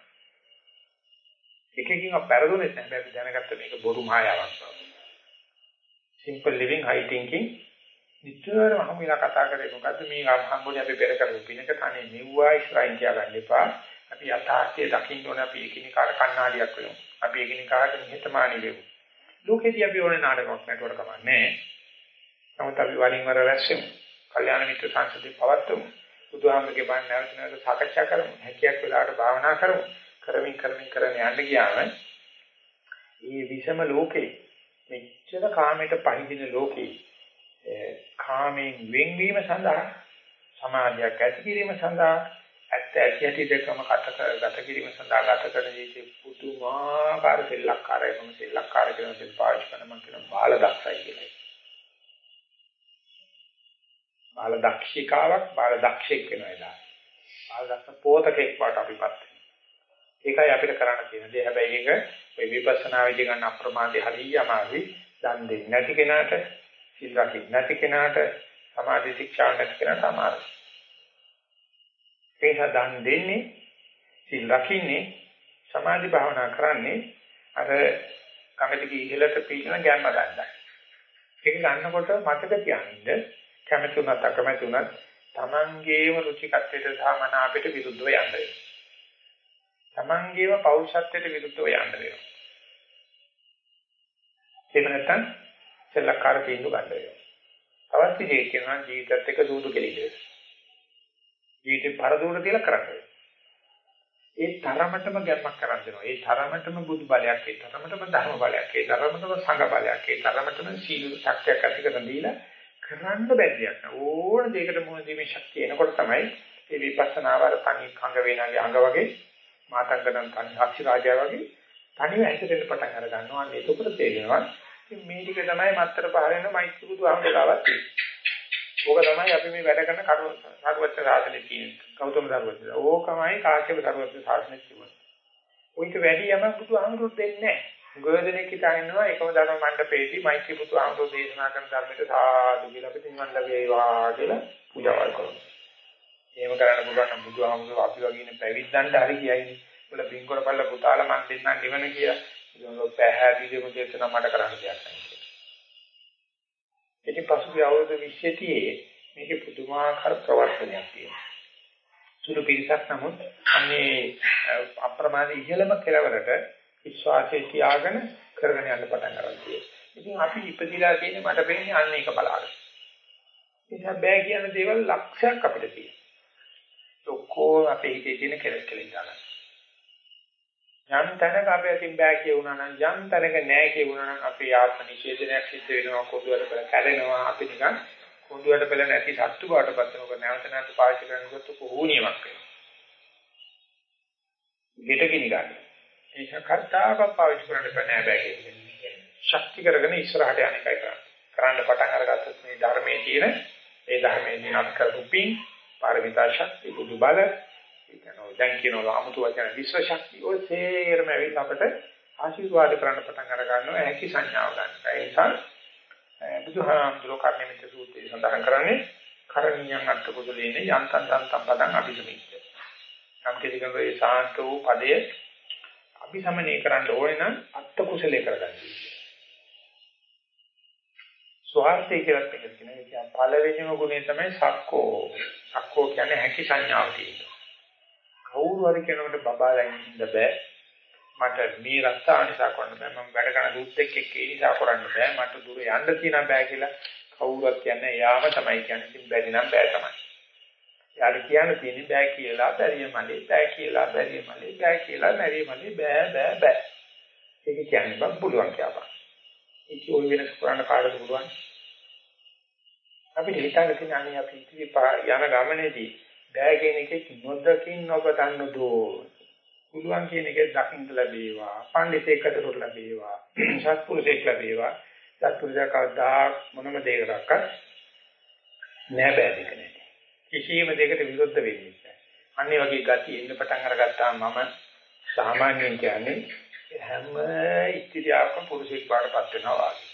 එකකින් අපරදුනේ නැහැ අපි දැනගත්ත මේක බොරු මායාවක් බව. simple living high thinking නිතරම හමුලා කතා කරේ මොකද්ද මේ හම්බුනේ අපි පෙර කරපු පිනක තනේ මෙව්වා ඉස්සරහින් තියාගන්න එපා. අපි යථාර්ථය දකින්න ඕනේ අපි එකිනෙකාට කණ්ණාඩියක් වෙමු. අපි එකිනෙකාට නිහතමානී වෙමු. ලෝකෙදී අපි ඕනේ නාටකයක් නැටුවට කමන්නේ නැහැ. නමුත් අපි වරින් වර රැස්සෙමු. කල්යාණ මිත්‍ර සංසදේ පවත්වමු. බුදුහාමරගේ බණ නැවත නැවත සාකච්ඡා කරමු. හැකියක් වෙලාවට භාවනා කරමු. කරමින් කරමින් කරගෙන යන්න ගියාම මේ විෂම ලෝකේ මෙච්චර කාමයට පහඳින ලෝකේ කාමයෙන් වෙන්වීම සඳහා සමාධියක් ඇති කිරීම සඳහා ඇත්ත ඇති ඇති දෙකම කට ගත කිරීම සඳහා ගත කරන ජීවිතේ පුදුමාකාර සෙල්ලක්කාරයකම සෙල්ලක්කාර කියන දේ පාවිච්චි කරන මම කියන බාල දක්ෂයි කියලා. බාල දක්ෂිකාවක් බාල දක්ෂෙක් වෙනවා එදා. බාල දක්ෂ පෝතකෙක් වට අපිපත් වෙනවා. ඒකයි අපිට කරන්න තියෙන දේ. හැබැයි ඒක ඔය විපස්සනා විදි ගන්න අප්‍රමාදේ හරිය අමාරුයි. දන් දෙන්නේ නැති කෙනාට, සිල් රකින්න නැති කෙනාට, සමාධි ශික්ෂා නැති කෙනාට අමාරුයි. ඒක දන් දෙන්නේ, සිල් රකින්නේ, සමාධි භාවනා කරන්නේ අර කමිටි ඉහළට පීනන ගැම්ම ගන්නයි. ඒක ගන්නකොට මතක තියාගන්න කැමති උනත් අකමැති උනත් Tamangeema රුචිකත්වයට සහ මන අපිට විරුද්ධව යන්න වෙනවා. තමන්ගේම පෞරුෂත්වයට විරුද්ධව යන්න වෙනවා. එහෙම නැත්නම් සෙල්ලක්කාර තීන්දුව ගන්න වෙනවා. තවත් විදිහට කියනවා ජීවිතත් එක්ක සූදු කෙලිද. ජීවිතේ පරදුර තියලා කරන්නේ. ඒ තරමටම ගැම්මක් කරන් දෙනවා. ඒ තරමටම බුදු බලයක්, ඒ තරමටම ධර්ම බලයක්, ඒ තරමටම සංඝ බලයක්, ඒ තරමටම සීල ශක්තියක් ඇති කරන් දීලා කරන්න බැරියක්. ඕන දෙයකට මොහොත දීමේ ශක්තිය එනකොට තමයි මේ විපස්සනාව අර තනි කංග වේනාගේ අංග වගේ මාතංගනම් තනි රාජයා වගේ තනිව ඇහිටෙන්න පටන් අර ගන්නවා. අන්න ඒකකට තේරෙනවා. මේ ටික තමයි මත්තර පහරෙන්න මෛත්‍රී බුදු ආමදලාවත්. ඕක තමයි අපි මේ වැඩ කරන කරුවච්ච සාසනෙ තියෙන්නේ. ගෞතම ධර්මවල. ඕකමයි කාශ්‍යප ධර්මවල සාසනෙ තියෙන්නේ. ඔයිට වැඩි යමක් බුදු ආමරුත් දෙන්නේ නැහැ. ගෝධනෙක් හිතාගෙනවා එකම ධර්ම මණ්ඩපේදී මෛත්‍රී බුදු ආමරුත් දේශනා කරන ධර්මයට සාදු කියලා අපි නිවන් ලැබේවා කියලා පූජාවල් කරනවා. එහෙම කරන්න පුළුවන් නම් බුදුහාමුදුරුවෝ අපි වගේ ඉන්න පැවිද්දන්ට හරි කියයිනේ. උඹලා බින්කොර පල්ල පුතාලා මන් දෙන්නම් නිවන කියලා. ඒක පැහැදිලිවම දේශන මට කරන්න දෙයක් නැහැ. ඉතින් පසුගිය අවුරුදු 20 මේකේ පුදුමාකාර ප්‍රවර්තනයක් තියෙනවා. සුළු පිරිසක් නමුත් අන්නේ අප්‍රමාද ඉහළම කෙලවරට විශ්වාසය තියාගෙන කරගෙන යන්න පටන් ගන්නවා. ඉතින් අපි ඉපදිලා තියෙන්නේ මට වෙන්නේ අන්න ඒක බලාගෙන. ඒක බෑ කියන දේවල් ලක්ෂයක් අපිට තියෙනවා. ඔක්කොම අපේ හිතේ තියෙන කෙලෙස් කෙලෙස් ගන්න. යම් තැනක අපේ අතින් බෑ කියුණා නම් යම් තැනක නෑ කියුණා නම් අපේ ආත්ම නිෂේධනයක් සිද්ධ වෙනවා කොඳුවට බල කැඩෙනවා අපි නිකන් කොඳුවට බල නැති සත්තු බවට පත් වෙනකොට නැවත නැවත පාවිච්චි කරනකොට කොහොනියමක් වෙනවා. ගෙටකිනි ගන්න. ඒක කර්තාවක් පාවිච්චි කරන්න බෑ බෑ කියන්නේ. ශක්ති කරගෙන ඉස්සරහට යන එකයි කරන්නේ. කරන්න පටන් අරගත්තොත් මේ ධර්මයේ තියෙන ඒ ධර්මයේ දිනක් කරුපින් පාරමිතා ශක්තිය බුදු බල කියනවා දැන් කියනවා 아무තු වචන විශ්ව ශක්තිය ඔය සේරම ඇවිත් අපට ආශිර්වාද කරන්න පටන් අර ගන්නවා ඇකි සංඥාව ගන්න. ඒ නිසා බුදුහාමුදුරුවෝ කර්ණමිත සූත්‍රයේ සඳහන් කරන්නේ කරණීයන් අත්ත කුසලේන යන්තන් තන්තම් පදං අභිසමිච්ච. නම් කිසිකම ඒ සාන්ත වූ පදයේ අභිසමනය කරන්න ඕනේ නම් අත්ත කුසලේ කරගන්න. ස්වార్థය කියලා කියන එක කියන්නේ පළවෙනිම ගුණය තමයි සක්කෝ. සක්කෝ කියන්නේ හැකි සංඥාව තියෙනවා. කවුරු හරි කෙනෙකුට බබාලා ඉන්න බෑ. මට මේ රස්තාව නිසා කරන්න බෑ. මම වැඩ කරන දුත් එක්ක එක්ක ඒ නිසා කරන්න බෑ. මට දුර යන්න තියෙන බෑ කියලා කවුරුත් කියන්නේ යාම තමයි කියන්නේ. ඉතින් බැරි නම් බෑ තමයි. යාට කියන්න තියෙන්නේ බෑ කියලා බැරිය මලේ බෑ කියලා බැරිය මලේ බෑ කියලා බැරිය මලේ බෑ බෑ බෑ. ඒක කියන්නේ බම් පුළුවන් කියලා. ඒක ඔය වෙනස් කරන්න කාටද පුළුවන්? අපිට හිතන්න තියෙන අනේ අපි ඉතිරි යන ගමනේදී බෑ කියන එකේ නොදකින් නොපතන්න දෝ. පුළුවන් කියන එකේ දකින්න ලැබේවා. පඬිතෙක්කට ලැබේවා. සත්පුරුෂෙක් ලැබේවා. සත්පුරුෂයා කවදා මොනම දෙයකටවත් නෑ බෑ දෙක නෑ. කිසියම් දෙයකට විරුද්ධ වෙන්නේ නැහැ. අන්නේ වගේ ගතිය එන්න පටන් අරගත්තාම මම සාමාන්‍යයෙන් කියන්නේ හැම ඉතිරියාවකම පුරුෂෙක් බාටපත් වෙනවා වගේ.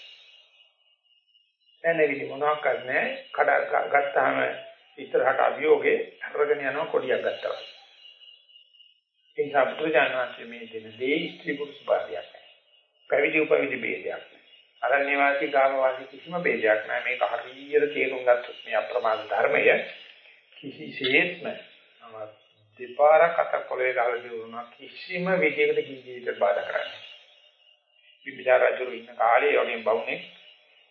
නැනෙවිලි මොනවාක් නැහැ. කඩ ගත්තාම ඉස්සරහට අභියෝගේ අරගෙන යනවා කොඩියක් ගත්තා වගේ. ඒ නිසා බුදුජානනාංශයේ මේ දෙන දේ ස්ත්‍රී පුරුෂ භාවයක් නැහැ. පැවිදි උපවිදි ભેදයක් නැහැ. අරණ්‍ය වාසී ගාම වාසී කිසිම ભેදයක් නැහැ. මේක හරියට තේරුම් ගත්තොත් මේ අප්‍රමාද ධර්මය කිසිසේත්ම දෙපාරක් අත පොළවේ ගහලා දිනුනා කිසිම විදියකට ජීවිතයට බාධා කරන්නේ. විවිධ රජුරු ඉන්න කාලේ වගේ බවුනේ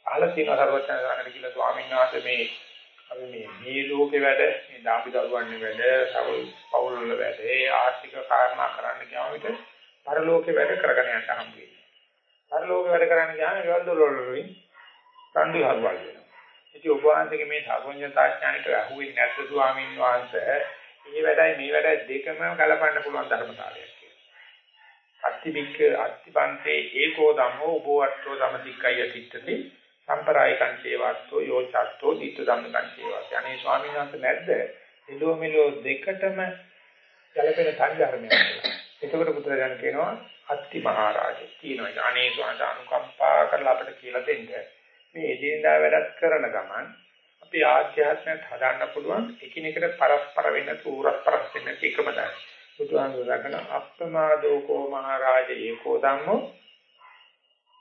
අහලා තියෙනවා සර්වඥාන්සරකට කියලා ස්වාමීන් වහන්සේ මේ අපි මේ මේ ලෝකේ වැඩ, මේ දාපි දරුවන්නේ වැඩ, සවල් පවුල් වල වැඩ, ඒ ආර්ථික කාරණා කරන්න ගියාම විතර පරලෝකේ වැඩ කරගෙන යන්න හම්බ වෙනවා. පරලෝකේ වැඩ කරන්න ගියාම ඒවල් දොරවල් වලින් රණ්ඩු හරවල් වෙනවා. ඉතින් ඔබ වහන්සේගේ මේ සාගොඤ්ඤතාඥානිට අහුවෙන්නේ නැද්ද ස්වාමීන් වහන්සේ? මේ වැඩයි මේ වැඩයි දෙකම ගලපන්න පුළුවන් ධර්මතාවයක් කියලා. අත්තිබික්ක අත්තිපන්තේ ඒකෝ ධම්මෝ උභවට්ඨෝ ධම්මතික්කය තිට්ඨති සම්ප්‍රායිකං චේවත්තෝ යෝචත්තෝ දිත්ත ධම්මකං චේවත්තෝ. අනේ ස්වාමීන් වහන්සේ නැද්ද? එළෝ මෙලෝ දෙකටම ගැලපෙන සංධර්මයක් කියලා. එතකොට පුත්‍රයන් කියනවා අත්ති මහරජා කියනවා. අනේ ස්වාමීන් අනුකම්පා කරලා අපිට කියලා දෙන්න. මේ එදිනදා වැඩක් කරන ගමන් අපේ ආධ්‍යාත්මයත් හදාන්න පුළුවන් එකිනෙකට පරස්පර වෙන්න තුරස්පරස් වෙන්න එකම දායි. බුදුහාමුදුරගෙන අප්‍රමාදෝකෝ මහරජා ඒකෝ ධම්මෝ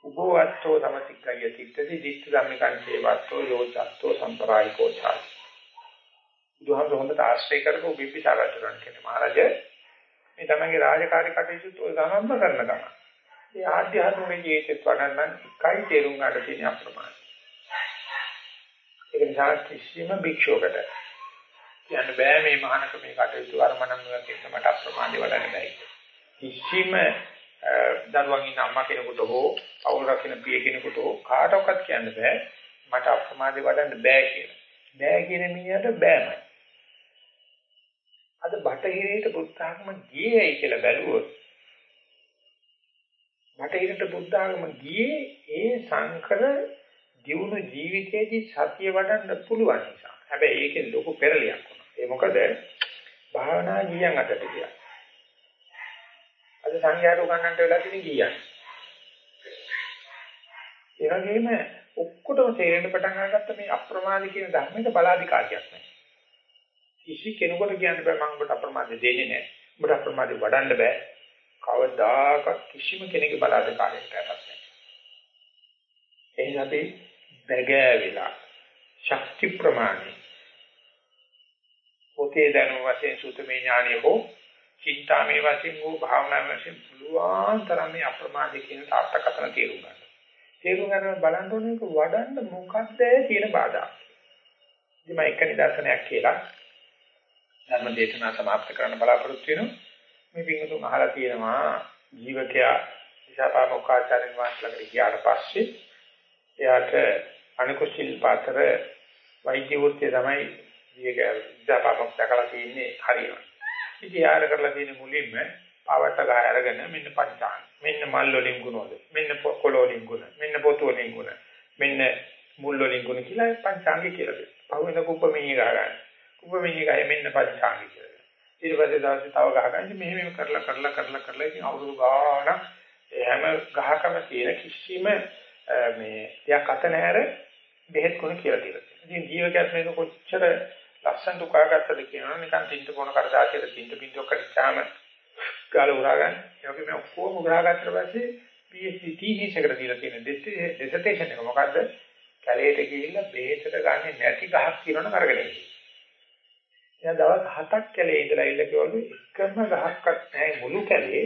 උභවත්තෝ සමතික්කය තිත්තති දිට්ඨ ධම්මිකං සේවත්තෝ යෝචත්තෝ සම්ප්‍රායිකෝ ඡාය. බුදුහාමුදුර හොඳට ආශ්‍රය කරපු බිම්බිසාරජුරන් කියන මහරජා මේ තමන්ගේ රාජකාරී කටයුතු ඔය ගමන්ම කරන ගමන්. මේ ආධ්‍යාත්මික ජීවිතේ වඩන්න එකයි තේරුම් ගන්න තියෙන අප්‍රමාණ. ඒක නිසා කිසිම භික්ෂුවකට කියන්න බෑ මේ මහානක මේ කටයුතු අරමනම් මේකෙන් මට අප්‍රමාණය වඩන්න බෑ. කිසිම දරුවන් ඉන්න අම්මා කෙනෙකුට හෝ අවුල් රකින්න පිය කෙනෙකුට හෝ කාටවත් කියන්න බෑ මට අප්‍රමාදී වඩන්න බෑ කියලා. බෑ කියන මිනිහට බෑමයි. අද බටහිරේට බුද්ධ ආගම ගියේයි කියලා බැලුවොත් බටහිරට බුද්ධ ආගම ගියේ ඒ සංකර දියුණු ජීවිතයේදී සතිය වඩන්න පුළුවන් නිසා. හැබැයි ඒකේ ලොකු පෙරලියක් වුණා. ඒ මොකද භාවනා ගියන් අතට ගියා. අද සංඝයාට උගන්වන්නට වෙලා තියෙන ගියන්. ඒ වගේම ඔක්කොටම තේරෙන්න පටන් අරගත්ත මේ අප්‍රමාද කියන ධර්මයක බලාධිකාරියක් නැහැ. කිසි කෙනෙකුට කියන්න බෑ මම ඔබට අප්‍රමාද දෙන්නේ නැහැ. ඔබට අප්‍රමාද වඩන්න බෑ. කවදාකවත් කිසිම කෙනෙකුගේ බලාධිකාරියක් නැහැ. එහෙනම් අපි නැගෑවිලා ශක්ති ප්‍රමාණය පොතේ දැනුම වශයෙන් සුතමේ ඥානිය හෝ චින්තාමේ වශයෙන් හෝ භාවනාවේ වශයෙන් පුළුවන් තරම් මේ අප්‍රමාද කියන තාර්ථකතන තේරුම් ගන්න. තේරුම් ගන්න බලන්න ඕනේ ඒක වඩන්න මොකක්ද කියන බාධා. ඉතින් මම එක නිදර්ශනයක් කියලා ධර්ම දේශනා સમાප්ත කරන්න බලාපොරොත්තු වෙනවා. මේ පිටු අහලා තියෙනවා ජීවකයා දිසාපාමෝකාචාරින් වහන්සේලාට ගියාට පස්සේ එයාට අනිකුත් ශිල්පාතර වෛද්‍ය වෘත්තිය තමයි දිසාපාමෝක් දැකලා තියෙන්නේ හරියට. ඉතින් යාර කරලා තියෙන මුලින්ම පාවට ගහ අරගෙන මෙන්න පංචාංග. මෙන්න මල් වලින් ගුණෝද. මෙන්න පොකොල වලින් ගුණ. මෙන්න පොතු වලින් ගුණ. මෙන්න මුල් වලින් ගුණ කියලා පංචාංග කියලා දෙනවා. පහුවෙන කුප්ප මෙහි ගහ ගන්න. කුප්ප මෙහි ගහේ මෙන්න පංචාංග කියලා. ඊට පස්සේ දවසේ තව ගහ ගන්න. මෙහෙම මෙහෙම කරලා කරලා කරලා කරලා ඉතින් අවුරුදු ගාණක් හැම ගහකම තියෙන කිසිම මේ දෙයක් අත නැහැර බෙහෙත් ගුණ කියලා දෙනවා. ඉතින් ජීවකයක් මේක කොච්චර ලස්සනට උකාගත්තද කියනවා නිකන් තින්ත කොන කරදාසියට තින්ත බින්දුවක් කරිච්චාම ගාල උරා ගන්න. ඒ වගේ මේ ඔක්කොම උරා ගත්තට පස්සේ PhD thesis එකට දීලා තියෙන dissertation එක මොකද්ද? කැලේට ගිහිල්ලා බෙහෙතට ගන්නේ නැති ගහක් කියනවනේ කරගෙන ඉන්නේ. එයා දවස් 7ක් කැලේ ඉඳලා ඉල්ල කිව්වලු එකම ගහක්වත් නැහැ මුළු කැලේ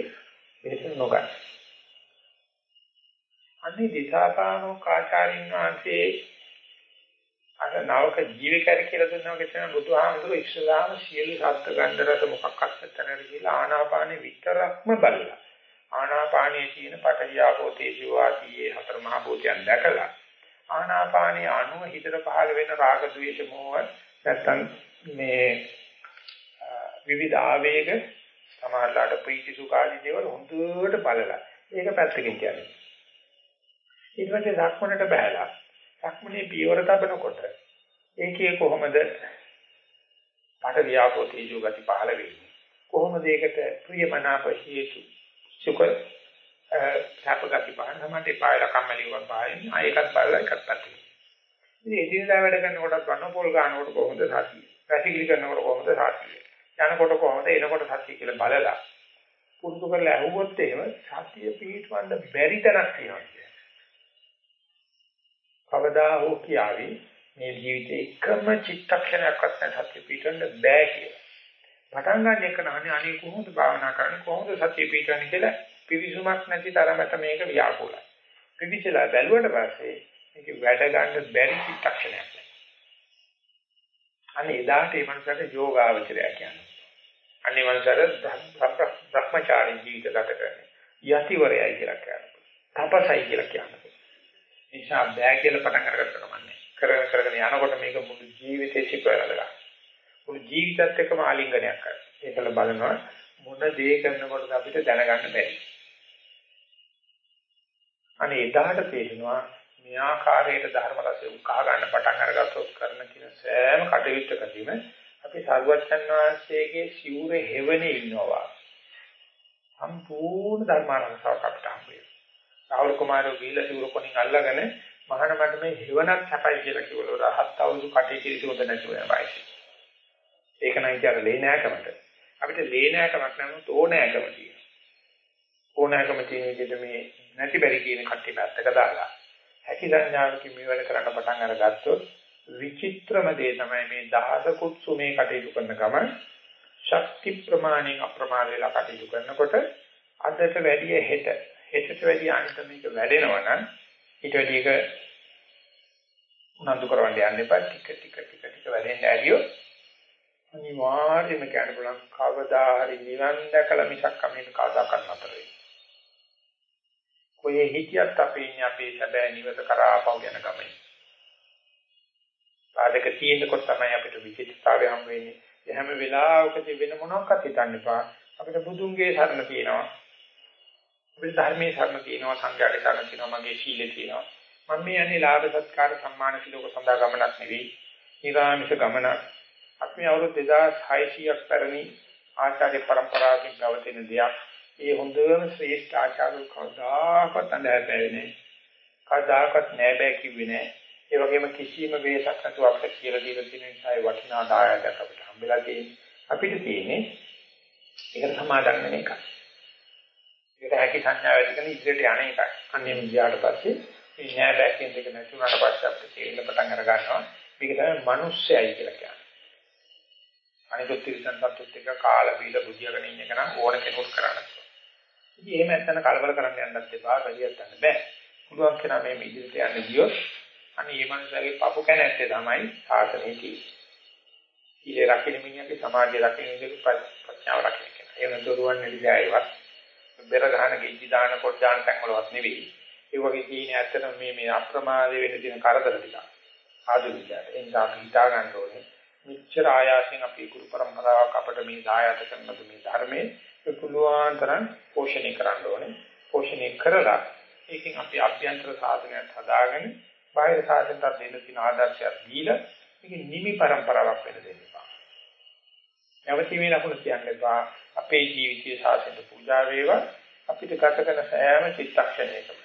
බෙහෙත නොගන්න. අන්නේ දිසාපානෝ කාචාරින් වහන්සේ අර නාවක ජීවිකර කියලා දුන්නා කියන බුදුහාමුදුරුවෝ ඉස්ලාම සියලු සත්ත්ව ගන්ධ රස මොකක්වත් නැතනර කියලා ආනාපානෙ විතරක්ම බලලා. ආනාපානයේ තියෙන පටවියාපෝ තේජෝ ආදී හතර මහ භූතයන් දැකලා ආනාපානයේ අණුව හිතට පහළ වෙන රාග ద్వේෂ මොහ නැත්තම් මේ විවිධ ආවේග සමාහලට ප්‍රීති සුඛ ආදී දේවල් හොඳට බලලා. ඒක පැත්තකින් කියන්නේ. ඊට පස්සේ ධක්මනට බහැලා. සක්මනේ පියවර තබනකොට ඒකේ කොහොමද? පට වියාපෝ තේජෝ ගති පහළ වෙන්නේ. කොහොමද ඒකට ප්‍රියමනාප හේතු? සුඛ සාප ගති පහළ තමයි පායලා කම්මැලි වන් පායන්නේ ආයකත් බලලා එකත් පැත්තේ ඉතින් එදිනදා වැඩ කරනකොට ගන්න පොල් ගන්නකොට කොහොමද සතිය? පැසිකිලි කරනකොට කොහොමද සතිය? යනකොට කොහොමද එනකොට සතිය කියලා බලලා. පුරුදු කරලා ඇහුවොත් එහෙම සතිය පිටවන්න බැරි තරක් තියෙනවා කවදා හෝ කියාවි මේ ජීවිතේ එකම චිත්තක්ෂණයක්වත් නැති සත්‍ය පිටවෙන්න බෑ කියලා. පටන් ගන්න එක නහනේ අනේ කොහොමද භාවනා කරන්නේ කොහොමද සත්‍ය පිටවන්නේ කියලා පිවිසුමක් නැති තරමට මේක ව්‍යාකූලයි. පිවිසලා බැලුවට පස්සේ මේක වැඩ ගන්න බැරි චිත්තක්ෂණයක්. අනේ එදාට මේ මනසට යෝගාවචරය කියන්නේ. අනේ මනසට භ්‍රමචාරී ජීවිත ගත කරන්නේ. යතිවරයයි කියලා කියන්නේ. තපසයි කියලා කියන්නේ. නිසා බෑ කියලා පටන් අරගත්ත කමන්නේ. කරගෙන කරගෙන යනකොට මේක මුළු ජීවිතේ සිපවලා ගන්නවා. මුළු ජීවිතත් එක්කම ආලිංගනයක් කරනවා. ඒකල බලනවා මොන දේ කරනකොටද අපිට දැනගන්න බැරි. අනේ එදාට තේරෙනවා මේ ආකාරයට ධර්ම රසය උකහා ගන්න පටන් අරගත්තොත් කරන කියන සෑම කටයුත්තකදීම අපි සාරවත්යන් වහන්සේගේ සිවුරේ හැවෙනේ ඉන්නවා. සම්පූර්ණ ධර්මාරංසාවක් අපිට හම්බෙයි. රාහුල කුමාරෝ ගිහිල්ලා සිවුර කොනින් අල්ලගෙන මහාන මට මේ හැවණක් සැපයි කියලා කිව්වලු රහත් අවුරුදු කටේ කිරිසොද නැතුව යන වයසේ. ඒක නම් කියන ලේ නෑකමට. අපිට ලේ නෑකමක් නමුත් ඕනෑකම තියෙනවා. ඕනෑකම තියෙන විදිහට මේ නැති බැරි කියන කට්ටිය පැත්තක දාලා හැකි සංඥාවකින් මේ වැඩ කරන්න පටන් අරගත්තොත් විචිත්‍රම දේ තමයි මේ දහස කුත්සු මේ කටයුතු කරන ගම ශක්ති ප්‍රමාණයෙන් අප්‍රමාණ වෙලා කටයුතු කරනකොට අදට වැඩිය හෙට හෙටට වැඩිය අනිත් මේක වැඩෙනවා නම් ඊට වැඩි එක උනන්දු කරවන්න යන්න එපා ටික ටික ටික ටික වැඩෙන්න ඇරියොත් අනිවාර්යයෙන්ම කියන්න පුළුවන් කවදා හරි නිවන් දැකලා මිසක් මේක කවදා කරන්න අතර වෙයි. කොහේ හිටියත් අපි ඉන්නේ අපේ සැබෑ නිවස කරා ආපහු යන ගමනේ. ආදක තියෙනකොට තමයි අපිට විචිත්තතාවය හම් වෙන්නේ. හැම වෙලාවකදී වෙන මොනවාක්වත් හිතන්න එපා. අපිට බුදුන්ගේ සරණ තියෙනවා. අපිට ධර්මයේ සරණ තියෙනවා, සංඝයාගේ සරණ තියෙනවා, මගේ සීලේ තියෙනවා. මම මේ යන්නේ ලාභ සත්කාර සම්මාන සිලෝක සඳහා ගමනක් නෙවෙයි. නිරාමිෂ ගමනක්. අපි අවුරුදු 2600ක් පැරණි ආචාර්ය પરම්පරාවකින් ගවතින දෙයක්. ඒ හොඳම ශ්‍රේෂ්ඨ ආචාර්ය කවදාකවත් අඳහැරෙන්නේ නැහැ. කවදාකවත් නෑ බෑ කිව්වේ නෑ. ඒ වගේම කිසිම වෙනසක් නැතුව අපිට කියලා දීලා තියෙන නිසා ඒ වටිනා දායකයක් අපිට හම්බෙලා තියෙන්නේ. අපිට තියෙන්නේ ඒකට සමාදන් වෙන එකයි. ඒකට හැකි සංඥාව ඇති කරගෙන ඉදිරියට යන එකයි. අන්නේ ගියාට පස්සේ මේ නෑ බෑ කියන දෙක නැති වුණාට පස්සේ අපිට තේරෙන්න පටන් අර ගන්නවා. මේක තමයි මිනිස්සයයි කියලා කියන්නේ. අනිකුත් තිරසන් සත්‍යත් එක්ක කාලා බීලා බුදියාගෙන ඉන්න එක නම් ඕන කෙනෙකුට කරන්න. ඉතින් එහෙම නැත්නම් කලබල කරන්න යන්නත් එපා, බැලියත් යන්න බෑ. පුළුවන් කෙනා මේ ඉදිරියට යන්න ගියොත් අනේ මේ මනුස්සයාගේ පපු කැනැත්තේ තමයි සාසනේ තියෙන්නේ. ඊයේ රකින්න මිනිහගේ සමාජය රකින්න ඉඳි ප්‍රඥාව රකින්න කෙනා. ඒ නතරුවන් නිදියායවත් බෙර ගහන ගෙඩි දාන කොට දාන තැන්වලවත් නෙවෙයි. ඒ වගේ තියෙන ඇත්තටම මේ මේ අප්‍රමාදයේ වෙන දින කරදර ටික. ආධුනිකයන් ඒ නිසා අපි හිතා ගන්න ඕනේ මෙච්චර ආයාසයෙන් අපේ ගුරු પરම්පරාවක් අපට මේ දායක කරනද මේ ධර්මයේ පුළුවන් තරම් පෝෂණය කරන්න ඕනේ. පෝෂණය කරලා ඒකෙන් අපි අභ්‍යන්තර සාධනයක් හදාගෙන බාහිර සාධනට දෙන්න තියෙන ආදර්ශයක් දීලා මේක නිමි પરම්පරාවක් වෙන දෙන්න. නැවතීමේ ලකුණු කියන්න එපා. අපේ ජීවිතයේ සාසනට පූජා වේවා අපිට ගත කරන සෑම චිත්තක්ෂණයකම.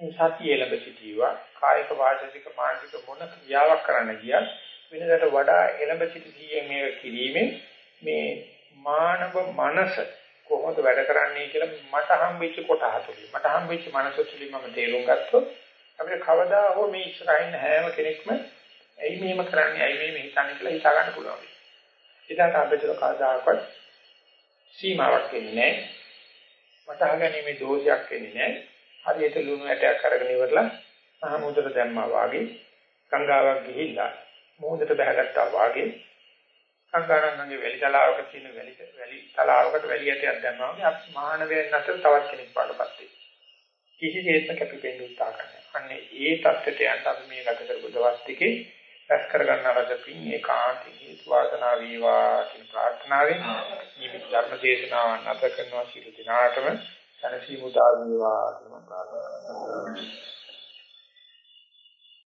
මේ සතිය ලැබ සිටීවා කායික වාචික මානසික මොන ක්‍රියාවක් කරන්න ගියත් වෙනදට වඩා එළඹ සිටි සිහියෙන් මේක කිරීමෙන් මේ මානව මනස කොහොමද වැඩ කරන්නේ කියලා මට හම්බෙච්ච කොටහ තුලින් මට හම්බෙච්ච මනස තුලින් මම තේරුම් ගත්තොත් අපිට කවදා හෝ මේ ඉස්සරහින් හැම කෙනෙක්ම ඇයි මෙහෙම කරන්නේ ඇයි මෙහෙම හිතන්නේ කියලා හිතා ගන්න පුළුවන්. ඒකට අපිට කවදාකවත් සීමාවක් එන්නේ නැහැ. මතහ ගැනීමේ දෝෂයක් එන්නේ නැහැ. හරියට ලුණු ඇටයක් අරගෙන ඉවරලා මහමුදට දැම්මා වාගේ ගංගාවක් ගිහිල්ලා මොහොතට බහගත්තා වාගේ ගංගානංගගේ වැලි තලාවක තියෙන වැලි වැලි තලාවකට වැලි ඇටයක් දැම්මා වගේ අපි මානවයන් අතර තවත් කෙනෙක් පාඩපත් වෙයි. කිසිසේත්ම කැපිපෙන්න උත්සාහ කරනවා. අන්නේ ඒ தත්ත්වයට යන්න අපි මේ ගත කරපු දවස් ටිකේ රැස් කරගන්න ලද පින් ඒකාන්ත හේතු වාසනා වේවා කියන ප්‍රාර්ථනාවෙන් මේ ධර්ම දේශනාව නැත කරනවා සියලු දිනාටම සනසි මුදා වේවා කියන ප්‍රාර්ථනාව.